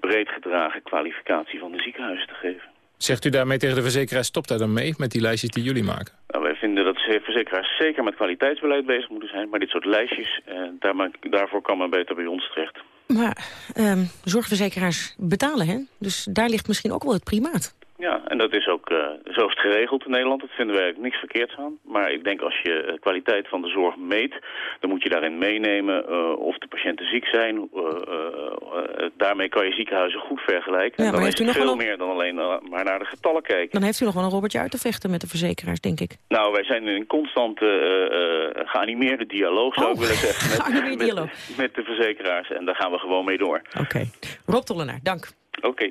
breed gedragen kwalificatie van de ziekenhuizen te geven. Zegt u daarmee tegen de verzekeraar, stop daar dan mee met die lijstjes die jullie maken? Nou, wij vinden verzekeraars zeker met kwaliteitsbeleid bezig moeten zijn. Maar dit soort lijstjes, eh, daar, daarvoor kan men beter bij ons terecht. Maar eh, zorgverzekeraars betalen, hè? Dus daar ligt misschien ook wel het primaat. Ja, en dat is ook, uh, zo is het geregeld in Nederland. Dat vinden wij niks verkeerds aan. Maar ik denk als je de kwaliteit van de zorg meet, dan moet je daarin meenemen uh, of de patiënten ziek zijn. Daarmee kan je ziekenhuizen goed vergelijken. Ja, maar dan heeft u nog veel wel... meer dan alleen maar naar de getallen kijken. Dan heeft u nog wel een robbertje uit te vechten met de verzekeraars, denk ik. Nou, wij zijn in een constante geanimeerde dialoog, zou oh, ik willen zeggen. Met, [LAUGHS] dialoog. Met, met, de verzekeraars. En daar gaan we gewoon mee door. Oké. Okay. Rob Tollenaar, dank. Oké.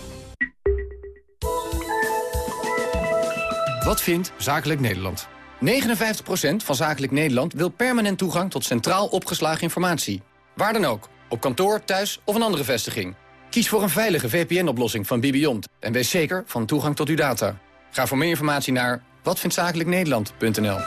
Wat vindt Zakelijk Nederland? 59% van Zakelijk Nederland wil permanent toegang tot centraal opgeslagen informatie. Waar dan ook, op kantoor, thuis of een andere vestiging. Kies voor een veilige VPN-oplossing van Bibiont en wees zeker van toegang tot uw data. Ga voor meer informatie naar watvindtzakelijknederland.nl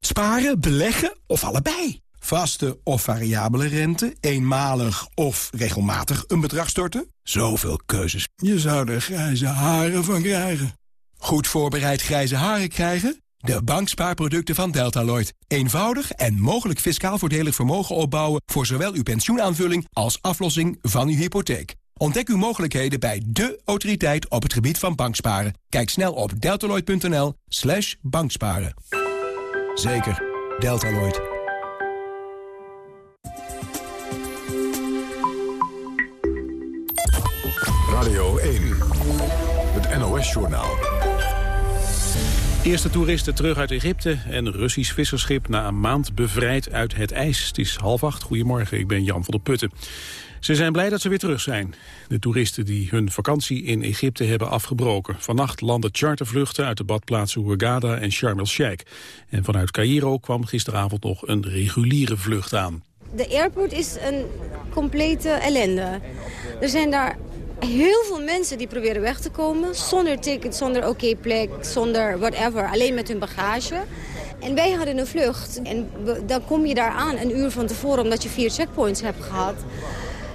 Sparen, beleggen of allebei? Vaste of variabele rente, eenmalig of regelmatig een bedrag storten? Zoveel keuzes. Je zou er grijze haren van krijgen. Goed voorbereid grijze haren krijgen? De bankspaarproducten van Deltaloid. Eenvoudig en mogelijk fiscaal voordelig vermogen opbouwen... voor zowel uw pensioenaanvulling als aflossing van uw hypotheek. Ontdek uw mogelijkheden bij de autoriteit op het gebied van banksparen. Kijk snel op deltaloid.nl slash banksparen. Zeker, Deltaloid. NOS-journaal. Eerste toeristen terug uit Egypte en Russisch visserschip na een maand bevrijd uit het ijs. Het is half acht. Goedemorgen, ik ben Jan van der Putten. Ze zijn blij dat ze weer terug zijn. De toeristen die hun vakantie in Egypte hebben afgebroken. Vannacht landen chartervluchten uit de badplaatsen Hurghada en Sharm el-Sheikh. En vanuit Cairo kwam gisteravond nog een reguliere vlucht aan. De airport is een complete ellende. Er zijn daar heel veel mensen die proberen weg te komen. Zonder ticket, zonder oké plek, zonder whatever. Alleen met hun bagage. En wij hadden een vlucht. En dan kom je daar aan een uur van tevoren omdat je vier checkpoints hebt gehad.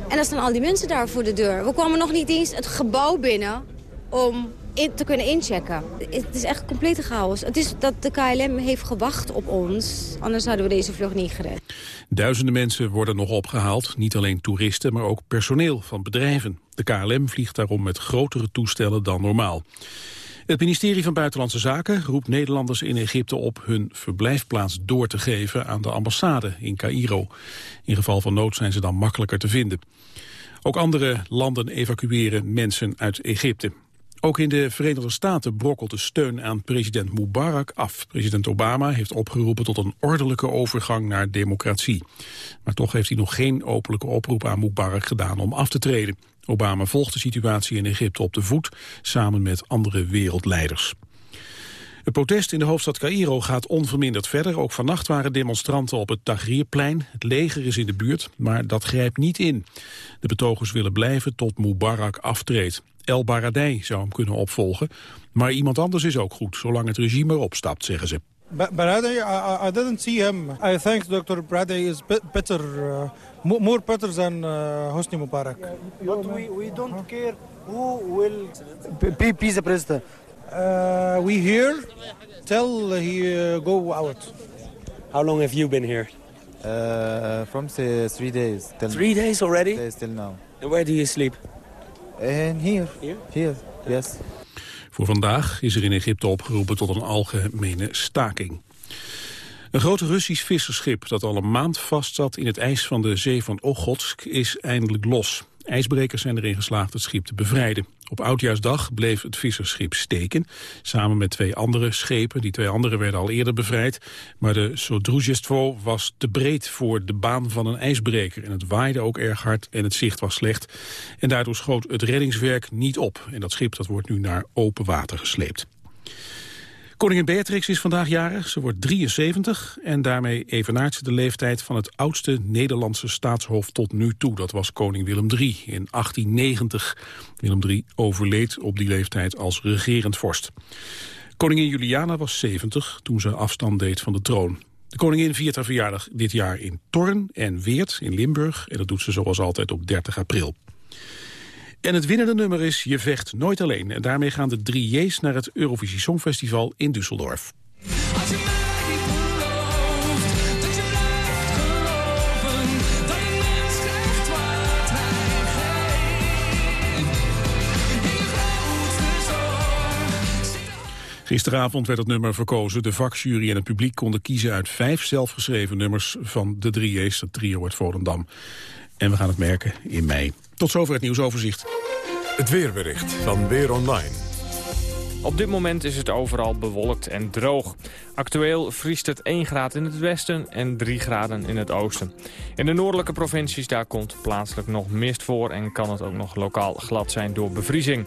En dan staan al die mensen daar voor de deur. We kwamen nog niet eens het gebouw binnen om te kunnen inchecken. Het is echt complete chaos. Het is dat de KLM heeft gewacht op ons. Anders hadden we deze vlucht niet gered. Duizenden mensen worden nog opgehaald. Niet alleen toeristen, maar ook personeel van bedrijven. De KLM vliegt daarom met grotere toestellen dan normaal. Het ministerie van Buitenlandse Zaken roept Nederlanders in Egypte op hun verblijfplaats door te geven aan de ambassade in Cairo. In geval van nood zijn ze dan makkelijker te vinden. Ook andere landen evacueren mensen uit Egypte. Ook in de Verenigde Staten brokkelt de steun aan president Mubarak af. President Obama heeft opgeroepen tot een ordelijke overgang naar democratie. Maar toch heeft hij nog geen openlijke oproep aan Mubarak gedaan om af te treden. Obama volgt de situatie in Egypte op de voet, samen met andere wereldleiders. Het protest in de hoofdstad Cairo gaat onverminderd verder. Ook vannacht waren demonstranten op het Tahrirplein. Het leger is in de buurt, maar dat grijpt niet in. De betogers willen blijven tot Mubarak aftreedt. El Baradei zou hem kunnen opvolgen. Maar iemand anders is ook goed, zolang het regime erop stapt, zeggen ze. Baradei, I, I, didn't see him. I think Dr. Baradei is better, uh, more better than uh, Hosni Mubarak. But we, we don't care who will be, be the president. Uh, we here till he uh, go out. How long have you been here? Uh, from three days. Till three days already? Days till now. And where do you sleep? Here. Here? Here, yes. Voor vandaag is er in Egypte opgeroepen tot een algemene staking. Een groot Russisch visserschip dat al een maand vastzat in het ijs van de zee van Okhotsk is eindelijk los. IJsbrekers zijn erin geslaagd het schip te bevrijden. Op Oudjaarsdag bleef het visserschip steken, samen met twee andere schepen. Die twee andere werden al eerder bevrijd. Maar de Sodrujestvo was te breed voor de baan van een ijsbreker. En het waaide ook erg hard en het zicht was slecht. En daardoor schoot het reddingswerk niet op. En dat schip dat wordt nu naar open water gesleept. Koningin Beatrix is vandaag jarig, ze wordt 73... en daarmee evenaart ze de leeftijd van het oudste Nederlandse staatshoofd tot nu toe. Dat was koning Willem III in 1890. Willem III overleed op die leeftijd als regerend vorst. Koningin Juliana was 70 toen ze afstand deed van de troon. De koningin viert haar verjaardag dit jaar in Torn en Weert in Limburg... en dat doet ze zoals altijd op 30 april. En het winnende nummer is Je vecht nooit alleen. En daarmee gaan de drie J's naar het Eurovisie Songfestival in Düsseldorf. Gisteravond werd het nummer verkozen. De vakjury en het publiek konden kiezen uit vijf zelfgeschreven nummers van de drie J's, het trio uit Volendam. En we gaan het merken in mei. Tot zover het nieuwsoverzicht. Het weerbericht van Weer Online. Op dit moment is het overal bewolkt en droog. Actueel vriest het 1 graad in het westen en 3 graden in het oosten. In de noordelijke provincies daar komt plaatselijk nog mist voor... en kan het ook nog lokaal glad zijn door bevriezing.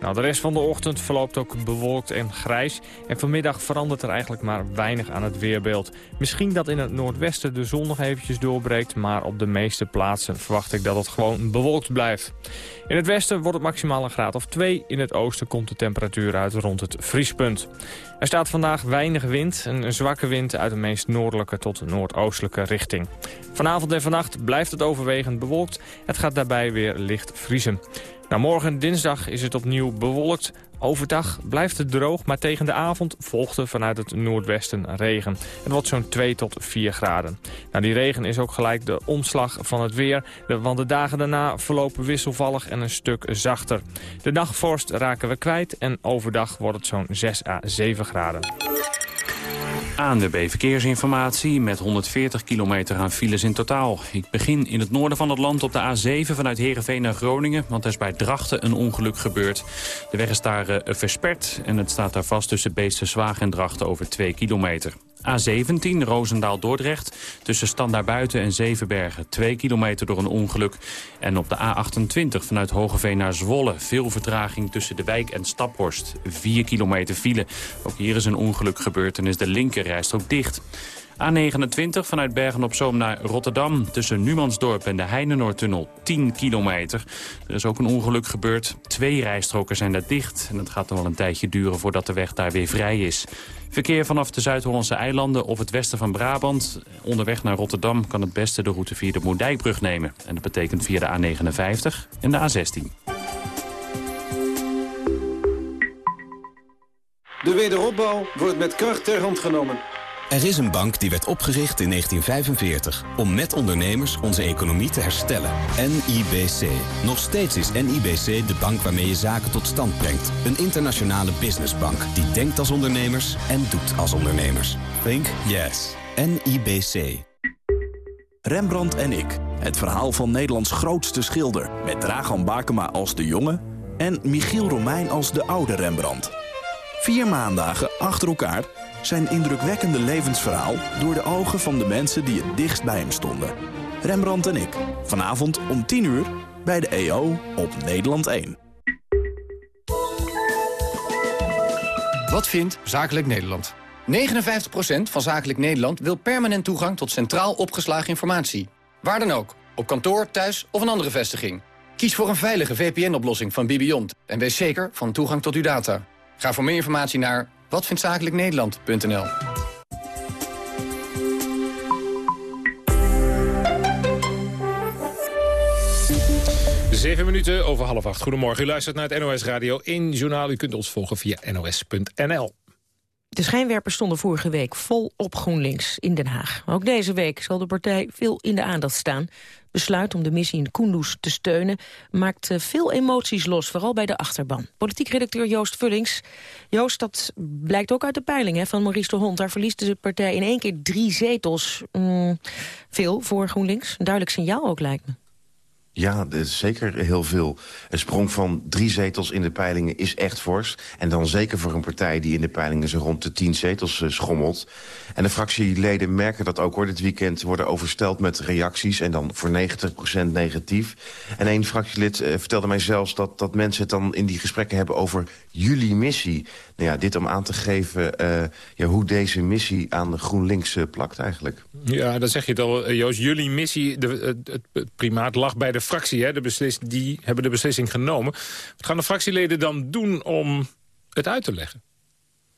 Nou, de rest van de ochtend verloopt ook bewolkt en grijs. En vanmiddag verandert er eigenlijk maar weinig aan het weerbeeld. Misschien dat in het noordwesten de zon nog eventjes doorbreekt... maar op de meeste plaatsen verwacht ik dat het gewoon bewolkt blijft. In het westen wordt het maximaal een graad of 2. In het oosten komt de temperatuur uit rond het vriespunt. Er staat vandaag weinig wind, een zwakke wind uit de meest noordelijke tot noordoostelijke richting. Vanavond en vannacht blijft het overwegend bewolkt. Het gaat daarbij weer licht vriezen. Nou, morgen dinsdag is het opnieuw bewolkt. Overdag blijft het droog, maar tegen de avond volgt er vanuit het noordwesten regen. Het wordt zo'n 2 tot 4 graden. Nou, die regen is ook gelijk de omslag van het weer, want de dagen daarna verlopen wisselvallig en een stuk zachter. De nachtvorst raken we kwijt en overdag wordt het zo'n 6 à 7 graden. Aan de B-verkeersinformatie met 140 kilometer aan files in totaal. Ik begin in het noorden van het land op de A7 vanuit Heerenveen naar Groningen... want er is bij Drachten een ongeluk gebeurd. De weg is daar uh, versperd en het staat daar vast tussen Beesten-Zwaag en Drachten over 2 kilometer. A17, Roosendaal-Dordrecht, tussen Standaarbuiten en Zevenbergen. 2 kilometer door een ongeluk. En op de A28 vanuit Hogeveen naar Zwolle. Veel vertraging tussen de wijk en Staphorst. 4 kilometer file. Ook hier is een ongeluk gebeurd en is de linkerrijstrook dicht. A29 vanuit Bergen-op-Zoom naar Rotterdam. Tussen Numansdorp en de Heinenoordtunnel 10 kilometer. Er is ook een ongeluk gebeurd. Twee rijstroken zijn daar dicht. En het gaat nog wel een tijdje duren voordat de weg daar weer vrij is. Verkeer vanaf de Zuid-Hollandse eilanden of het westen van Brabant. Onderweg naar Rotterdam kan het beste de route via de Moerdijkbrug nemen. En dat betekent via de A59 en de A16. De wederopbouw wordt met kracht ter hand genomen. Er is een bank die werd opgericht in 1945 om met ondernemers onze economie te herstellen. NIBC. Nog steeds is NIBC de bank waarmee je zaken tot stand brengt. Een internationale businessbank die denkt als ondernemers en doet als ondernemers. Think yes. NIBC. Rembrandt en ik. Het verhaal van Nederlands grootste schilder. Met Dragan Bakema als de jonge en Michiel Romein als de oude Rembrandt. Vier maandagen achter elkaar zijn indrukwekkende levensverhaal... door de ogen van de mensen die het dichtst bij hem stonden. Rembrandt en ik. Vanavond om 10 uur bij de EO op Nederland 1. Wat vindt Zakelijk Nederland? 59% van Zakelijk Nederland wil permanent toegang tot centraal opgeslagen informatie. Waar dan ook, op kantoor, thuis of een andere vestiging. Kies voor een veilige VPN-oplossing van Bibiont en wees zeker van toegang tot uw data. Ga voor meer informatie naar watvindtzakelijknederland.nl Zeven minuten over half acht. Goedemorgen, u luistert naar het NOS Radio 1 Journaal. U kunt ons volgen via nos.nl. De schijnwerpers stonden vorige week vol op GroenLinks in Den Haag. Ook deze week zal de partij veel in de aandacht staan. Besluit om de missie in Kunduz te steunen maakt eh, veel emoties los, vooral bij de achterban. Politiek redacteur Joost Vullings. Joost, dat blijkt ook uit de peiling van Maurice de Hond. Daar verliest de partij in één keer drie zetels. Mm, veel voor GroenLinks. Duidelijk signaal ook lijkt me. Ja, zeker heel veel. Een sprong van drie zetels in de peilingen is echt fors. En dan zeker voor een partij die in de peilingen zo rond de tien zetels uh, schommelt. En de fractieleden merken dat ook hoor. Dit weekend worden oversteld met reacties en dan voor 90% negatief. En één fractielid uh, vertelde mij zelfs dat, dat mensen het dan in die gesprekken hebben over jullie missie. Nou ja, dit om aan te geven uh, ja, hoe deze missie aan GroenLinks plakt eigenlijk. Ja, dan zeg je het al, Joost. Jullie missie, de, het, primaat lag bij de fractie. Hè? De beslis, die hebben de beslissing genomen. Wat gaan de fractieleden dan doen om het uit te leggen?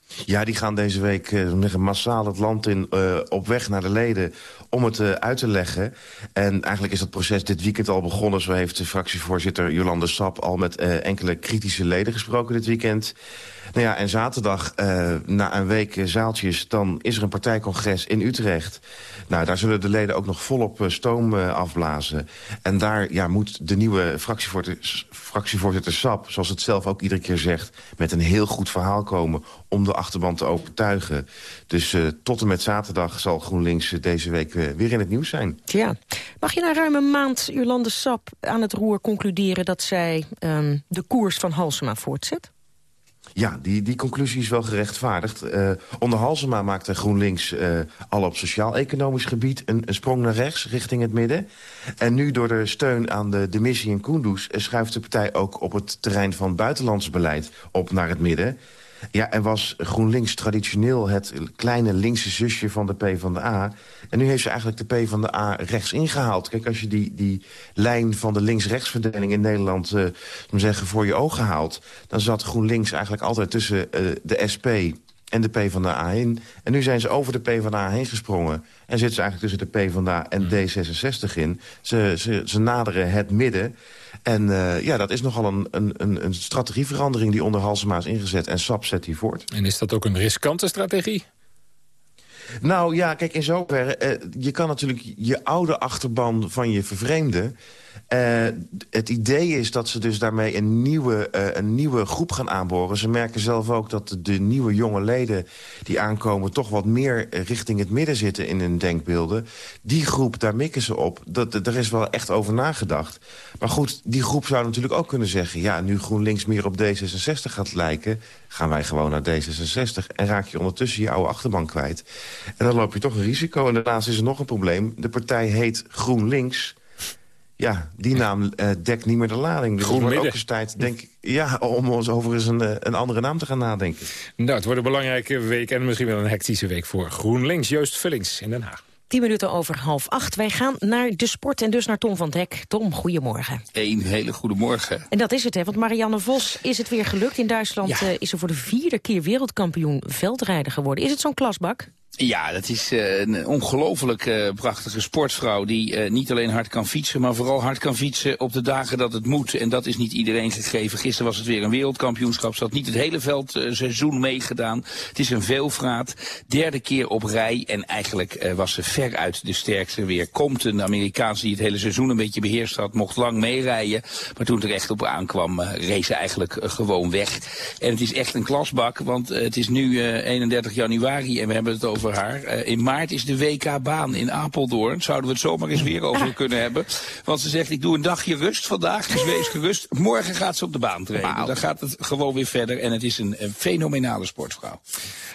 Ja, die gaan deze week uh, massaal het land in uh, op weg naar de leden om het uh, uit te leggen. En eigenlijk is dat proces dit weekend al begonnen. Zo heeft de fractievoorzitter Jolande Sap al met enkele kritische leden gesproken dit weekend. Nou ja, en zaterdag, na een week zaaltjes, dan is er een partijcongres in Utrecht. Nou, daar zullen de leden ook nog volop uh, stoom uh, afblazen. En daar ja, moet de nieuwe fractievoorzitter, fractievoorzitter Sap, zoals het zelf ook iedere keer zegt... met een heel goed verhaal komen om de achterban te overtuigen. Dus tot en met zaterdag zal GroenLinks deze week weer in het nieuws zijn. Ja. Mag je na ruim een maand Jolande Sap aan het roer concluderen... dat zij um, de koers van Halsema voortzet? Ja, die, die conclusie is wel gerechtvaardigd. Uh, onder Halsema maakte GroenLinks uh, al op sociaal-economisch gebied... Een, sprong naar rechts, richting het midden. En nu door de steun aan de, de missie in Kunduz... schuift de partij ook op het terrein van buitenlands beleid op naar het midden. Ja, en was GroenLinks traditioneel het kleine linkse zusje van de PvdA. En nu heeft ze eigenlijk de PvdA rechts ingehaald. Kijk, als je die, die lijn van de links-rechtsverdeling in Nederland uh, zeggen, voor je ogen haalt... dan zat GroenLinks eigenlijk altijd tussen uh, de SP en de PvdA in. En nu zijn ze over de PvdA heen gesprongen. En zitten ze eigenlijk tussen de PvdA en D66 in. Ze, ze, ze naderen het midden. En uh, ja, dat is nogal een, een, een strategieverandering die onder Halsema is ingezet. En SAP zet die voort. En is dat ook een riskante strategie? Nou ja, kijk, in zoverre, uh, je kan natuurlijk je oude achterban van je vervreemden. Uh, het idee is dat ze dus daarmee een nieuwe, uh, een nieuwe groep gaan aanboren. Ze merken zelf ook dat de, nieuwe jonge leden die aankomen... toch wat meer richting het midden zitten in hun denkbeelden. Die groep, daar mikken ze op. Dat, daar is wel echt over nagedacht. Maar goed, die groep zou natuurlijk ook kunnen zeggen... ja, nu GroenLinks meer op D66 gaat lijken... gaan wij gewoon naar D66 en raak je ondertussen je oude achterban kwijt. En dan loop je toch een risico. En daarnaast is er nog een probleem. De partij heet GroenLinks... Ja, die naam uh, dekt niet meer de lading. Dus het wordt ook eens tijd denk, ja, om ons over eens een, een andere naam te gaan nadenken. Nou, het wordt een belangrijke week en misschien wel een hectische week voor GroenLinks. Joost Vullings in Den Haag. 10 minuten over half acht. Wij gaan naar de sport en dus naar Tom van Dek. Tom, goedemorgen. Een hele goede morgen. En dat is het, hè, want Marianne Vos is het weer gelukt. In Duitsland ja. uh, is ze voor de vierde keer wereldkampioen veldrijder geworden. Is het zo'n klasbak? Ja, dat is uh, een ongelooflijk uh, prachtige sportvrouw die uh, niet alleen hard kan fietsen, maar vooral hard kan fietsen op de dagen dat het moet. En dat is niet iedereen gegeven. Gisteren was het weer een wereldkampioenschap. Ze had niet het hele veldseizoen meegedaan. Het is een veelvraat. Derde keer op rij en eigenlijk was ze veruit de sterkste weer. Komt een Amerikaans die het hele seizoen een beetje beheerst had, mocht lang meerijden. Maar toen het er echt op aankwam, reed ze eigenlijk gewoon weg. En het is echt een klasbak, want het is nu 31 januari en we hebben het over over haar. Uh, in maart is de WK-baan in Apeldoorn. Zouden we het zomaar eens weer over kunnen hebben. Want ze zegt, ik doe een dagje rust vandaag, dus [LAUGHS] wees gerust. Morgen gaat ze op de baan treden. Wow. Dan gaat het gewoon weer verder. En het is een, een fenomenale sportvrouw.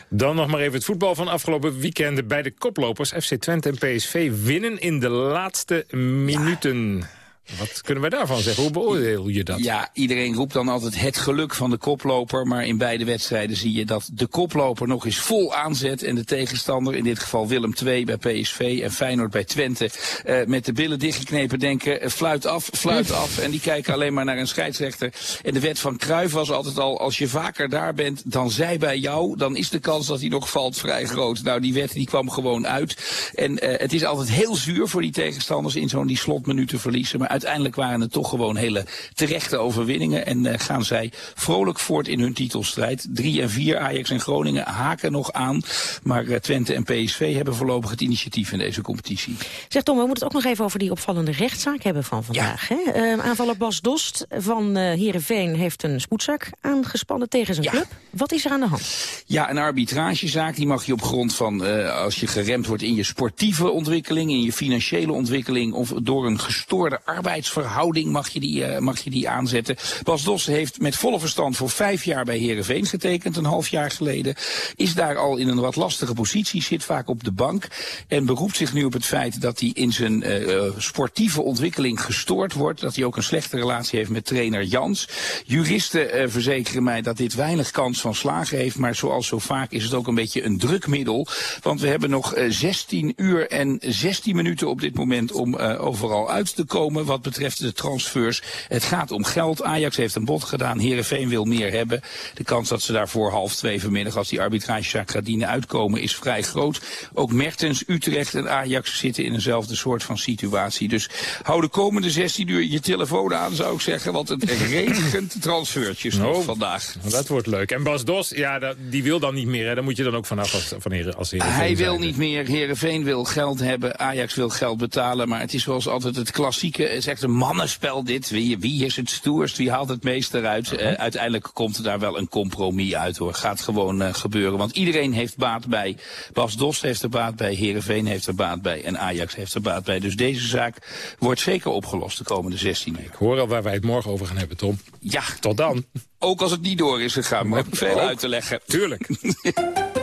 Dan nog maar even het voetbal van afgelopen weekend. Bij de koplopers FC Twente en PSV winnen in de laatste minuten. Ja. Wat kunnen wij daarvan zeggen? Hoe beoordeel je dat? Ja, iedereen roept dan altijd het geluk van de koploper. Maar in beide wedstrijden zie je dat de koploper nog eens vol aanzet. En de tegenstander, in dit geval Willem II bij PSV en Feyenoord bij Twente... Uh, met de billen dichtgeknepen denken, uh, fluit af, fluit af. En die kijken alleen maar naar een scheidsrechter. En de wet van Cruijff was altijd al, als je vaker daar bent dan zij bij jou... dan is de kans dat hij nog valt vrij groot. Nou, die wet die kwam gewoon uit. En uh, het is altijd heel zuur voor die tegenstanders in zo'n die slotminuten verliezen. Maar uiteindelijk waren het toch gewoon hele terechte overwinningen. En uh, gaan zij vrolijk voort in hun titelstrijd. 3 en 4, Ajax en Groningen haken nog aan. Maar uh, Twente en PSV hebben voorlopig het initiatief in deze competitie. Zeg Tom, we moeten het ook nog even over die opvallende rechtszaak hebben van vandaag. Ja. Hè? Uh, aanvaller Bas Dost van uh, Heerenveen heeft een spoedzak aangespannen tegen zijn ja. club. Wat is er aan de hand? Ja, een arbitragezaak die mag je op grond van als je geremd wordt in je sportieve ontwikkeling, in je financiële ontwikkeling of door een gestoorde arbeid arbeidsverhouding mag je die, uh, mag je die aanzetten. Bas Dos heeft met volle verstand voor vijf jaar bij Herenveen getekend, een half jaar geleden. Is daar al in een wat lastige positie, zit vaak op de bank. En beroept zich nu op het feit dat hij in zijn uh, sportieve ontwikkeling gestoord wordt. Dat hij ook een slechte relatie heeft met trainer Jans. Juristen verzekeren mij dat dit weinig kans van slagen heeft. Maar zoals zo vaak is het ook een beetje een drukmiddel. Want we hebben nog 16 uur en 16 minuten op dit moment om overal uit te komen wat betreft de transfers. Het gaat om geld. Ajax heeft een bod gedaan. Herenveen wil meer hebben. De kans dat ze daar voor half twee vanmiddag als die arbitragezaak gaat dienen uitkomen is vrij groot. Ook Mertens, Utrecht en Ajax zitten in eenzelfde soort van situatie. Dus hou de komende 16 uur je telefoon aan zou ik zeggen. Want het regent transfertjes Oh, vandaag. Dat wordt leuk. En Bas Dos, ja, die wil dan niet meer. Hè? Daar moet je dan ook vanaf als, van heren, als Heerenveen Hij wil niet meer. Herenveen wil geld hebben. Ajax wil geld betalen. Maar het is zoals altijd het klassieke. Is echt een mannenspel dit. Wie, wie is het stoerst? Wie haalt het meest eruit? Eh, uiteindelijk komt er daar wel een compromis uit hoor. Gaat gewoon eh, gebeuren. Want iedereen heeft baat bij. Bas Dos heeft er baat bij. Herenveen heeft er baat bij. En Ajax heeft er baat bij. Dus deze zaak wordt zeker opgelost de komende 16 weken. Ik hoor al waar wij het morgen over gaan hebben, Tom. Ja. Tot dan. Ook als het niet door is gegaan. Maar heb ik veel Ook. uit te leggen. Tuurlijk. [LAUGHS]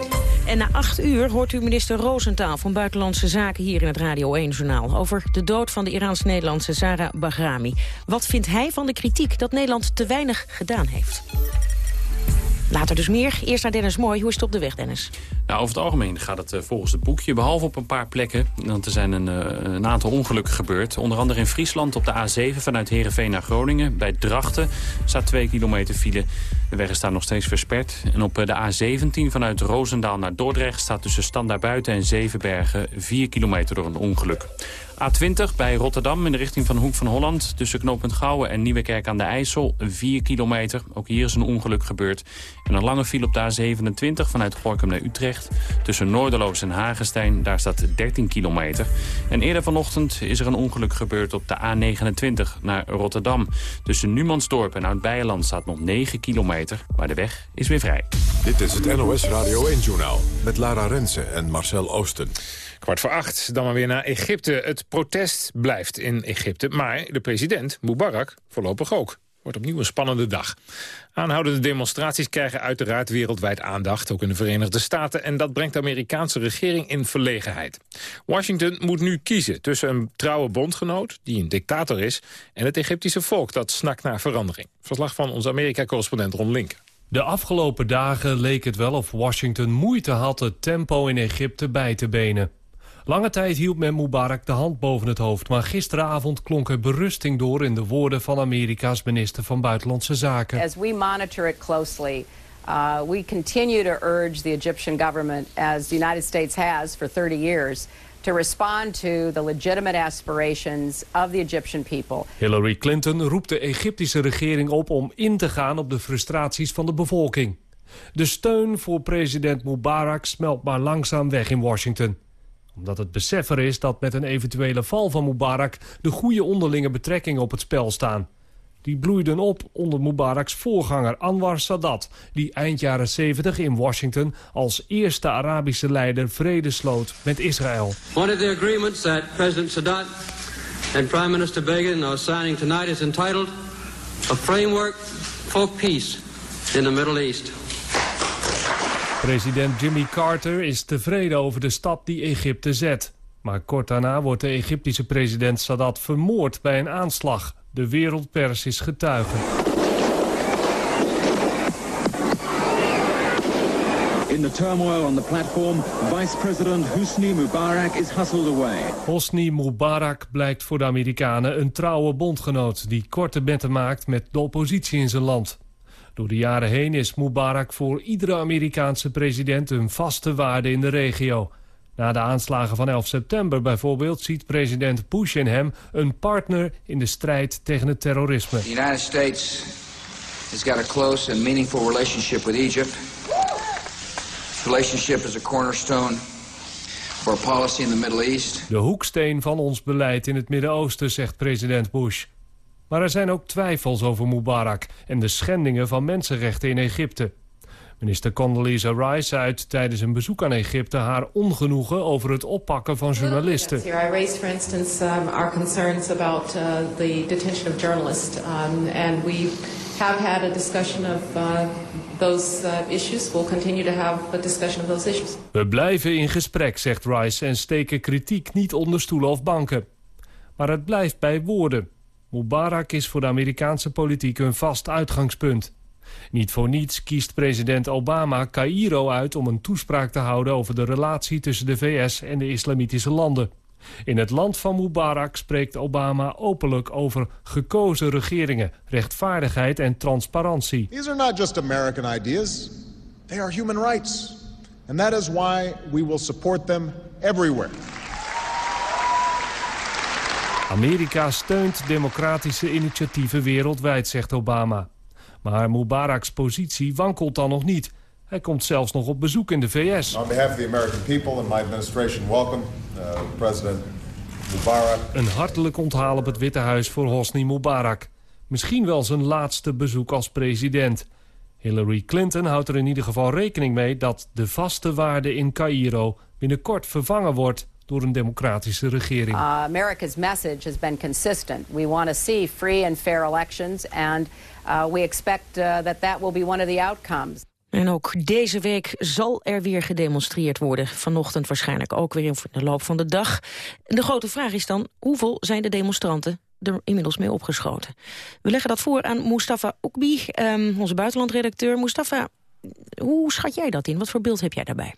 En na acht uur hoort u minister Roosentaal van Buitenlandse Zaken hier in het Radio 1-journaal... over de dood van de Iraans-Nederlandse Zara Bahrami. Wat vindt hij van de kritiek dat Nederland te weinig gedaan heeft? Later dus meer. Eerst naar Dennis Mooi. Hoe is het op de weg, Dennis? Nou, over het algemeen gaat het eh, volgens het boekje, behalve op een paar plekken. Want er zijn een, eh, aantal ongelukken gebeurd. Onder andere in Friesland op de A7 vanuit Heerenveen naar Groningen. Bij Drachten staat 2 kilometer file. De weg is daar nog steeds versperd. En op eh, de A17 vanuit Roosendaal naar Dordrecht... staat tussen Standaarbuiten en Zevenbergen 4 kilometer door een ongeluk. A20 bij Rotterdam in de richting van Hoek van Holland... tussen knooppunt Gouwen en Nieuwekerk aan de IJssel, 4 kilometer. Ook hier is een ongeluk gebeurd. En een lange file op de A27 vanuit Gorkum naar Utrecht... tussen Noorderloos en Hagestein, daar staat 13 kilometer. En eerder vanochtend is er een ongeluk gebeurd op de A29 naar Rotterdam. Tussen Numansdorp en Oud-Beijerland staat nog 9 kilometer... maar de weg is weer vrij. Dit is het NOS Radio 1-journaal met Lara Rensen en Marcel Oosten. Kwart voor acht, dan maar weer naar Egypte. Het protest blijft in Egypte, maar de president, Mubarak, voorlopig ook. Wordt opnieuw een spannende dag. Aanhoudende demonstraties krijgen uiteraard wereldwijd aandacht, ook in de Verenigde Staten. En dat brengt de Amerikaanse regering in verlegenheid. Washington moet nu kiezen tussen een trouwe bondgenoot, die een dictator is... en het Egyptische volk dat snakt naar verandering. Verslag van onze Amerika-correspondent Ron Link. De afgelopen dagen leek het wel of Washington moeite had het tempo in Egypte bij te benen. Lange tijd hield men Mubarak de hand boven het hoofd... maar gisteravond klonk er berusting door in de woorden van Amerika's minister van Buitenlandse Zaken. As we monitor it closely, uh, we continue to urge the Egyptian government, as the United States has for 30 years, to respond to the legitimate aspirations of the Egyptian people. Hillary Clinton roept de Egyptische regering op om in te gaan op de frustraties van de bevolking. De steun voor president Mubarak smelt maar langzaam weg in Washington omdat het besef er is dat met een eventuele val van Mubarak... de goede onderlinge betrekkingen op het spel staan. Die bloeiden op onder Mubaraks voorganger Anwar Sadat... die eind jaren 70 in Washington als eerste Arabische leider vrede sloot met Israël. One of the agreements that President Sadat and Prime Minister Begin are signing tonight is entitled A Framework for Peace in the Middle East. President Jimmy Carter is tevreden over de stap die Egypte zet. Maar kort daarna wordt de Egyptische president Sadat vermoord bij een aanslag. De wereldpers is getuige. In the turmoil on the platform, Vice President Hosni Mubarak is hustled away. Hosni Mubarak blijkt voor de Amerikanen een trouwe bondgenoot... die korte metten maakt met de oppositie in zijn land. Door de jaren heen is Mubarak voor iedere Amerikaanse president een vaste waarde in de regio. Na de aanslagen van 11 september bijvoorbeeld ziet president Bush in hem een partner in de strijd tegen het terrorisme. The United States has got a close and meaningful relationship with Egypt. This relationship is a cornerstone for policy in the Middle East. De hoeksteen van ons beleid in het Midden-Oosten, zegt president Bush. Maar er zijn ook twijfels over Mubarak en de schendingen van mensenrechten in Egypte. Minister Condoleezza Rice uit tijdens een bezoek aan Egypte haar ongenoegen over het oppakken van journalisten. I raised, for instance, um, our concerns about uh, the detention of journalists, um, and we have had a discussion of uh, those uh, issues. We'll continue to have a discussion of those issues. We blijven in gesprek, zegt Rice, en steken kritiek niet onder stoelen of banken. Maar het blijft bij woorden. Mubarak is voor de Amerikaanse politiek een vast uitgangspunt. Niet voor niets kiest president Obama Cairo uit om een toespraak te houden over de relatie tussen de VS en de islamitische landen. In het land van Mubarak spreekt Obama openlijk over gekozen regeringen, rechtvaardigheid en transparantie. These are not just American ideas. They are human rights. And that is why we will support them everywhere. Amerika steunt democratische initiatieven wereldwijd, zegt Obama. Maar Mubaraks positie wankelt dan nog niet. Hij komt zelfs nog op bezoek in de VS. On behalf of the American people and my administration, welcome uh, President Mubarak. Een hartelijk onthaal op het Witte Huis voor Hosni Mubarak. Misschien wel zijn laatste bezoek als president. Hillary Clinton houdt er in ieder geval rekening mee... dat de vaste waarde in Cairo binnenkort vervangen wordt door een democratische regering. Uh, America's message has been consistent. We want to see free and fair elections and uh, we expect uh, that that will be one of the outcomes. En ook deze week zal er weer gedemonstreerd worden. Vanochtend waarschijnlijk ook weer in de loop van de dag. De grote vraag is dan, hoeveel zijn de demonstranten er inmiddels mee opgeschoten? We leggen dat voor aan Mustafa Oekbi, um, onze buitenlandredacteur. Mustafa, hoe schat jij dat in? Wat voor beeld heb jij daarbij?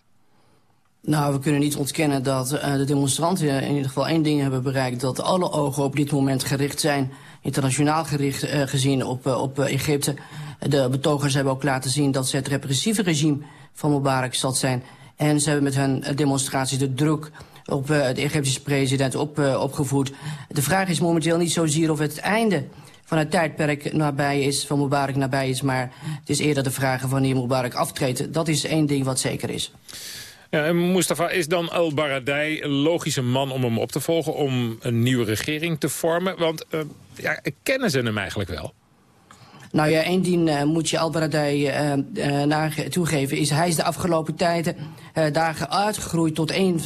Nou, we kunnen niet ontkennen dat uh, de demonstranten in ieder geval één ding hebben bereikt. Dat alle ogen op dit moment gericht zijn, internationaal gericht uh, gezien, op, op Egypte. De betogers hebben ook laten zien dat ze het repressieve regime van Mubarak zat zijn. En ze hebben met hun demonstraties de druk op de Egyptische president op, opgevoerd. De vraag is momenteel niet zozeer of het einde van het tijdperk nabij is, van Mubarak nabij is... maar het is eerder de vraag wanneer Mubarak aftreedt. Dat is één ding wat zeker is. Ja, en Mustafa, is dan al-Baradei een logische man om hem op te volgen... om een nieuwe regering te vormen? Want uh, ja, kennen ze hem eigenlijk wel? Nou ja, één ding uh, moet je Al-Baradei uh, toegeven... is hij is de afgelopen tijden dagen uitgegroeid tot, een,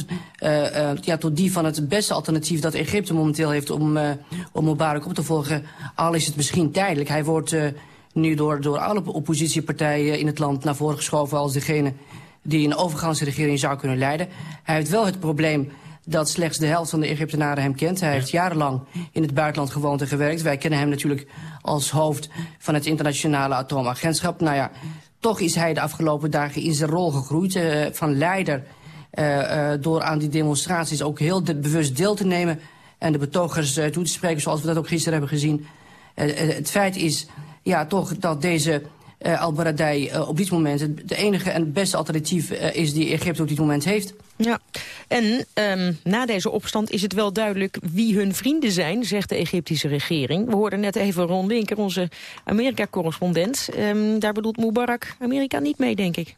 ja, tot die van het beste alternatief... dat Egypte momenteel heeft om, om Mubarak op te volgen. Al is het misschien tijdelijk. Hij wordt nu door, door alle oppositiepartijen in het land naar voren geschoven... als degene die een overgangsregering zou kunnen leiden. Hij heeft wel het probleem dat slechts de helft van de Egyptenaren hem kent. Hij heeft jarenlang in het buitenland gewoond en gewerkt. Wij kennen hem natuurlijk als hoofd van het internationale atoomagentschap. Nou ja, toch is hij de afgelopen dagen in zijn rol gegroeid. Uh, van leider uh, uh, door aan die demonstraties ook heel de, bewust deel te nemen... en de betogers toe te spreken zoals we dat ook gisteren hebben gezien. het feit is ja, toch dat deze uh, Al-Baradei uh, op dit moment de enige en het beste alternatief uh, is die Egypte op dit moment heeft. Ja, en um, na deze opstand is het wel duidelijk wie hun vrienden zijn, zegt de Egyptische regering. We hoorden net even Ron Linker, onze Amerika-correspondent. Um, daar bedoelt Mubarak Amerika niet mee, denk ik.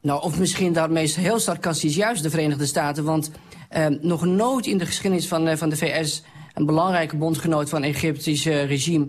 Nou, of misschien daarmee heel sarcastisch juist de Verenigde Staten. Want uh, nog nooit in de geschiedenis van, van de VS... een belangrijke bondgenoot van het Egyptische regime...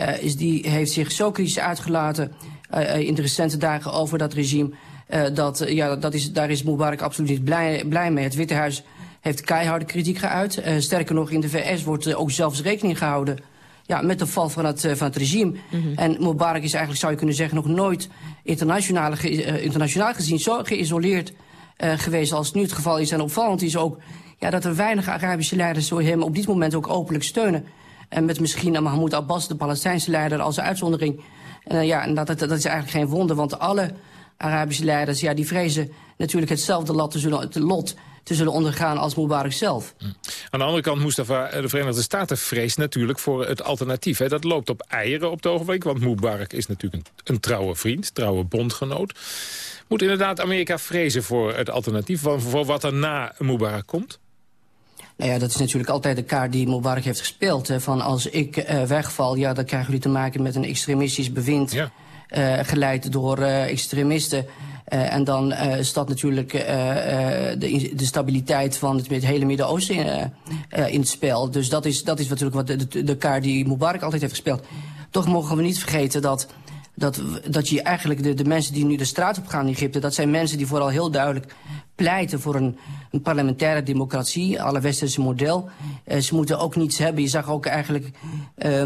Uh, is die heeft zich zo kritisch uitgelaten uh, in de recente dagen over dat regime. Uh, dat, ja, dat is, daar is Mubarak absoluut niet blij, blij mee. Het Witte Huis heeft keiharde kritiek geuit. sterker nog, in de VS wordt ook zelfs rekening gehouden ja, met de val van het, van het regime. Mm -hmm. En Mubarak is eigenlijk, zou je kunnen zeggen, nog nooit internationaal, ge, internationaal gezien zo geïsoleerd geweest als nu het geval is. En opvallend is ook ja, dat er weinig Arabische leiders hem op dit moment ook openlijk steunen. En met misschien Mahmoud Abbas, de Palestijnse leider, als uitzondering. Uh, ja, en dat, is eigenlijk geen wonder, want alle Arabische leiders... Ja, die vrezen natuurlijk hetzelfde lot te zullen, lot te zullen ondergaan als Mubarak zelf. Hm. Aan de andere kant, Mustafa, de Verenigde Staten vreest natuurlijk voor het alternatief. Hè. Dat loopt op eieren op het ogenblik, want Mubarak is natuurlijk een, een trouwe vriend, trouwe bondgenoot. Moet inderdaad Amerika vrezen voor het alternatief, voor wat er na Mubarak komt? Nou ja, dat is natuurlijk altijd de kaart die Mubarak heeft gespeeld. Hè, van als ik uh, wegval, ja, dan krijgen jullie te maken met een extremistisch bewind... Ja. Uh, geleid door uh, extremisten. en dan is dat natuurlijk de, de, stabiliteit van het, het hele Midden-Oosten in, in, het spel. Dus dat is, dat is natuurlijk wat de, de, de kaart die Mubarak altijd heeft gespeeld. Toch mogen we niet vergeten dat dat, dat je eigenlijk de, de mensen die nu de straat op gaan in Egypte... dat zijn mensen die vooral heel duidelijk pleiten voor een, parlementaire democratie, alle westerse model. Uh, ze moeten ook niets hebben. Je zag ook eigenlijk uh,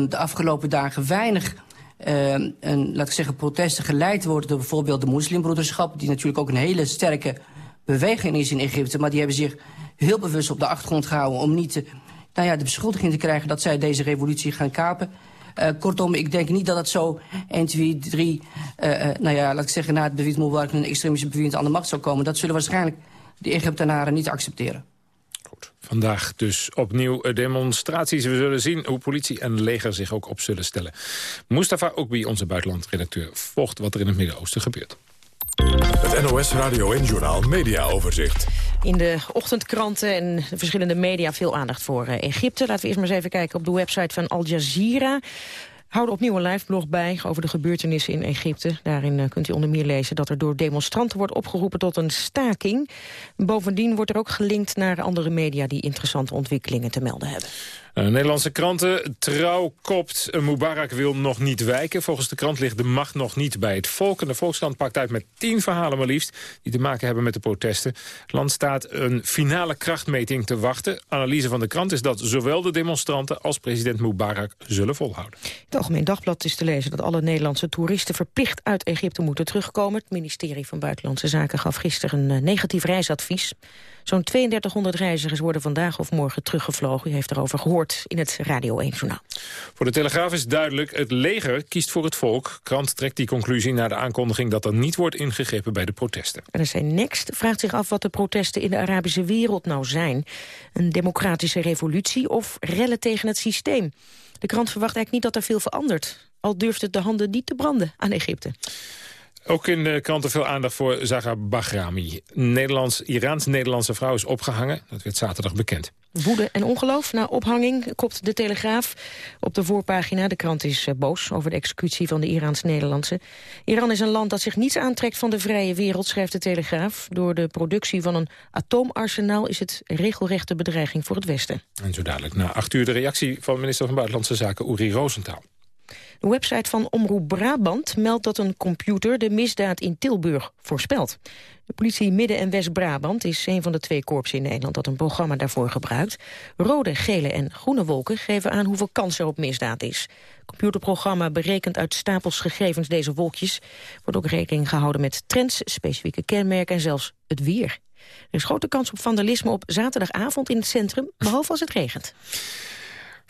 de afgelopen dagen weinig uh, een, laat ik zeggen, protesten geleid worden door bijvoorbeeld de moslimbroederschap, die natuurlijk ook een hele sterke beweging is in Egypte. Maar die hebben zich heel bewust op de achtergrond gehouden om niet nou ja, de beschuldiging te krijgen dat zij deze revolutie gaan kapen. Uh, kortom, ik denk niet dat het zo 1, 2, 3... Uh, uh, nou ja, laat ik zeggen, na het bewind Mubarak... een extremische bewind aan de macht zou komen. Dat zullen waarschijnlijk de Egyptenaren niet accepteren. Vandaag dus opnieuw demonstraties. We zullen zien hoe politie en leger zich ook op zullen stellen. Mustafa Oekbi, onze buitenlandredacteur, volgt wat er in het Midden-Oosten gebeurt. Het NOS Radio en Journaal Media Overzicht. In de ochtendkranten en de verschillende media veel aandacht voor uh, Egypte. Laten we eerst maar eens even kijken op de website van Al Jazeera houden opnieuw een liveblog bij over de gebeurtenissen in Egypte. Daarin uh, kunt u onder meer lezen dat er door demonstranten wordt opgeroepen tot een staking. Bovendien wordt er ook gelinkt naar andere media die interessante ontwikkelingen te melden hebben. Uh, Nederlandse kranten. Trouw kopt. Mubarak wil nog niet wijken. Volgens de krant ligt de macht nog niet bij het volk. En de Volkskrant pakt uit met tien verhalen maar liefst... die te maken hebben met de protesten. Het land staat een finale krachtmeting te wachten. Analyse van de krant is dat zowel de demonstranten... als president Mubarak zullen volhouden. Het Algemeen Dagblad is te lezen dat alle Nederlandse toeristen... verplicht uit Egypte moeten terugkomen. Het ministerie van Buitenlandse Zaken gaf gisteren een uh, negatief reisadvies. Zo'n 3200 reizigers worden vandaag of morgen teruggevlogen. U heeft erover gehoord in het Radio 1-journaal. Voor de Telegraaf is duidelijk, het leger kiest voor het volk. Krant trekt die conclusie na de aankondiging dat er niet wordt ingegrepen bij de protesten. NRC Next vraagt zich af wat de protesten in de Arabische wereld nou zijn. Een democratische revolutie of rellen tegen het systeem? De krant verwacht eigenlijk niet dat er veel verandert. Al durft het de handen niet te branden aan Egypte. Ook in de kranten veel aandacht voor Zaga Bahrami. Nederlands, Iraans-Nederlandse vrouw is opgehangen. Dat werd zaterdag bekend. Woede en ongeloof na ophanging, kopt de Telegraaf. Op de voorpagina, de krant is eh, boos over de executie van de Iraans-Nederlandse. Iran is een land dat zich niets aantrekt van de vrije wereld, schrijft de Telegraaf. Door de productie van een atoomarsenaal is het regelrechte bedreiging voor het Westen. En zo dadelijk na acht uur de reactie van minister van Buitenlandse Zaken Uri Rosenthal. De website van Omroep Brabant meldt dat een computer de misdaad in Tilburg voorspelt. De politie Midden- en West-Brabant is een van de twee korpsen in Nederland dat een programma daarvoor gebruikt. Rode, gele en groene wolken geven aan hoeveel kans er op misdaad is. Het computerprogramma berekent uit stapels gegevens deze wolkjes. Wordt ook rekening gehouden met trends, specifieke kenmerken en zelfs het weer. Er is grote kans op vandalisme op zaterdagavond in het centrum, behalve als het regent.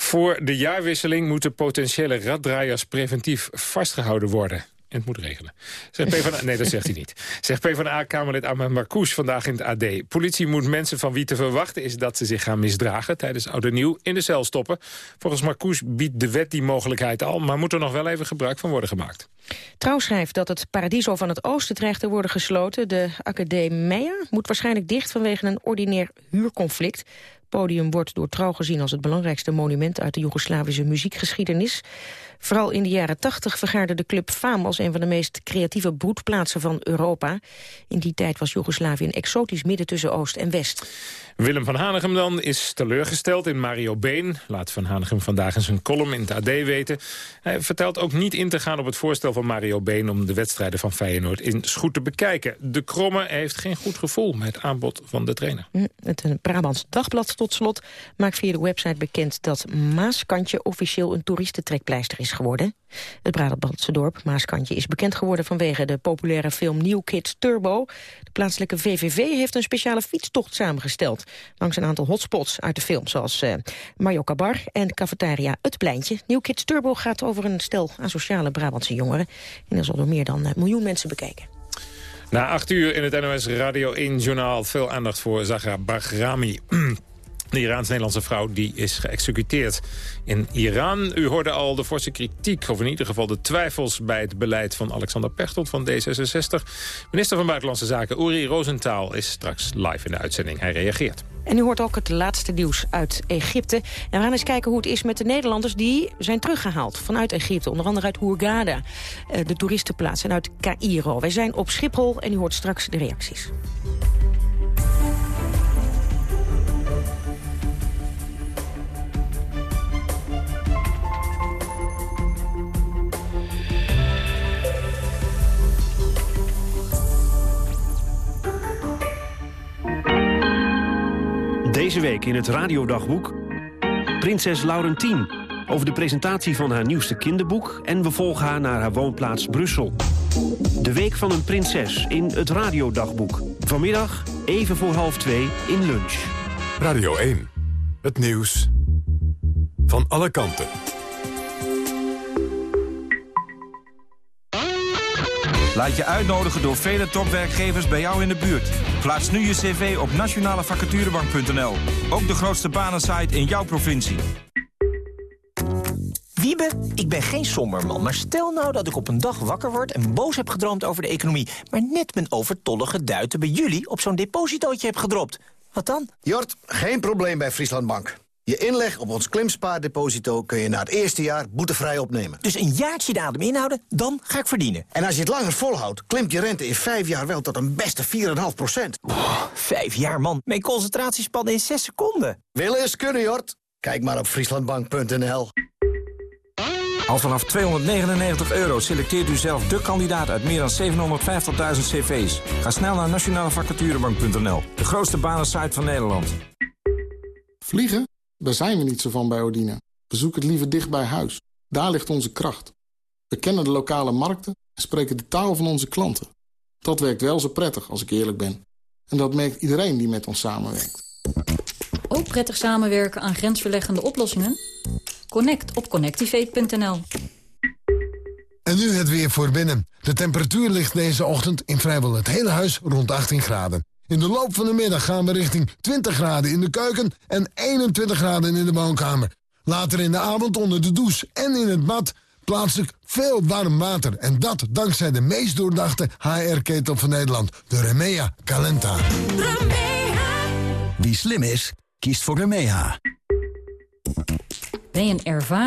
Voor de jaarwisseling moeten potentiële raddraaiers preventief vastgehouden worden. En het moet regelen. Zegt PvdA, nee, dat zegt hij niet. Zegt PvdA-kamerlid Ahmed Marcouch vandaag in het AD. Politie moet mensen van wie te verwachten is dat ze zich gaan misdragen... tijdens Oud en Nieuw in de cel stoppen. Volgens Marcouch biedt de wet die mogelijkheid al... maar moet er nog wel even gebruik van worden gemaakt. Trouw schrijft dat het Paradiso van het Oosten dreigt te worden gesloten. De Academia moet waarschijnlijk dicht vanwege een ordinair huurconflict podium wordt door Trouw gezien als het belangrijkste monument uit de Joegoslavische muziekgeschiedenis. Vooral in de jaren tachtig vergaarde de club faam als een van de meest creatieve broedplaatsen van Europa. In die tijd was Joegoslavië een exotisch midden tussen Oost en West. Willem van Hanegem dan is teleurgesteld in Mario Been. Laat Van Hanegem vandaag in zijn column in het AD weten. Hij vertelt ook niet in te gaan op het voorstel van Mario Been... om de wedstrijden van Feyenoord in goed te bekijken. De Kromme heeft geen goed gevoel met het aanbod van de trainer. Hm, het Brabants Dagblad tot slot maakt via de website bekend... dat Maaskantje officieel een toeristentrekpleister is geworden. Het Brabantse dorp Maaskantje is bekend geworden... vanwege de populaire film New Kids Turbo. De plaatselijke VVV heeft een speciale fietstocht samengesteld langs een aantal hotspots uit de film... zoals uh, Bar en Cafetaria Het Pleintje. New Kids Turbo gaat over een stel asociale Brabantse jongeren. En dat is al door meer dan een miljoen mensen bekeken. Na acht uur in het NOS Radio 1-journaal veel aandacht voor Zagra Bahrami. [CLEARS THROAT] De Iraans-Nederlandse vrouw die is geëxecuteerd in Iran. U hoorde al de forse kritiek, of in ieder geval de twijfels... bij het beleid van Alexander Pechtold van D66. Minister van Buitenlandse Zaken Uri Rosenthal is straks live in de uitzending. Hij reageert. En u hoort ook het laatste nieuws uit Egypte. En we gaan eens kijken hoe het is met de Nederlanders die zijn teruggehaald vanuit Egypte. Onder andere uit Hurghada, eh, de toeristenplaats, en uit Cairo. Wij zijn op Schiphol en u hoort straks de reacties. Deze week in het radiodagboek... Prinses Laurentien, over de presentatie van haar nieuwste kinderboek... en we volgen haar naar haar woonplaats Brussel. De Week van een Prinses in het radiodagboek. Vanmiddag, even voor half twee, in lunch. Radio 1, het nieuws van alle kanten. Laat je uitnodigen door vele topwerkgevers bij jou in de buurt. Plaats nu je cv op nationalevacaturebank.nl. Ook de grootste banensite in jouw provincie. Wiebe, ik ben geen somberman, maar stel nou dat ik op een dag wakker word... en boos heb gedroomd over de economie... maar net mijn overtollige duiten bij jullie op zo'n depositootje heb gedropt. Wat dan? Jort, geen probleem bij Frieslandbank. Je inleg op ons klimspaardeposito kun je na het eerste jaar boetevrij opnemen. Dus een jaartje de adem inhouden, dan ga ik verdienen. En als je het langer volhoudt, klimt je rente in vijf jaar wel tot een beste 4,5 procent. vijf jaar, man. Mijn concentratiespannen in zes seconden. Willen is kunnen, Jort. Kijk maar op frieslandbank.nl. Al vanaf 299 euro selecteert u zelf de kandidaat uit meer dan 750.000 cv's. Ga snel naar nationalevacaturebank.nl, de grootste banensite van Nederland. Vliegen? Daar zijn we niet zo van bij Odina. We zoeken het liever dicht bij huis. Daar ligt onze kracht. We kennen de lokale markten en spreken de taal van onze klanten. Dat werkt wel zo prettig, als ik eerlijk ben. En dat merkt iedereen die met ons samenwerkt. Ook prettig samenwerken aan grensverleggende oplossingen? Connect op connectivate.nl. En nu het weer voor binnen. De temperatuur ligt deze ochtend in vrijwel het hele huis rond 18 graden. In de loop van de middag gaan we richting 20 graden in de keuken en 21 graden in de woonkamer. Later in de avond onder de douche en in het bad plaatselijk veel warm water. En dat dankzij de meest doordachte HR-ketel van Nederland, de Remea Calenta. Remea. Wie slim is, kiest voor Remea. Ben je een ervaren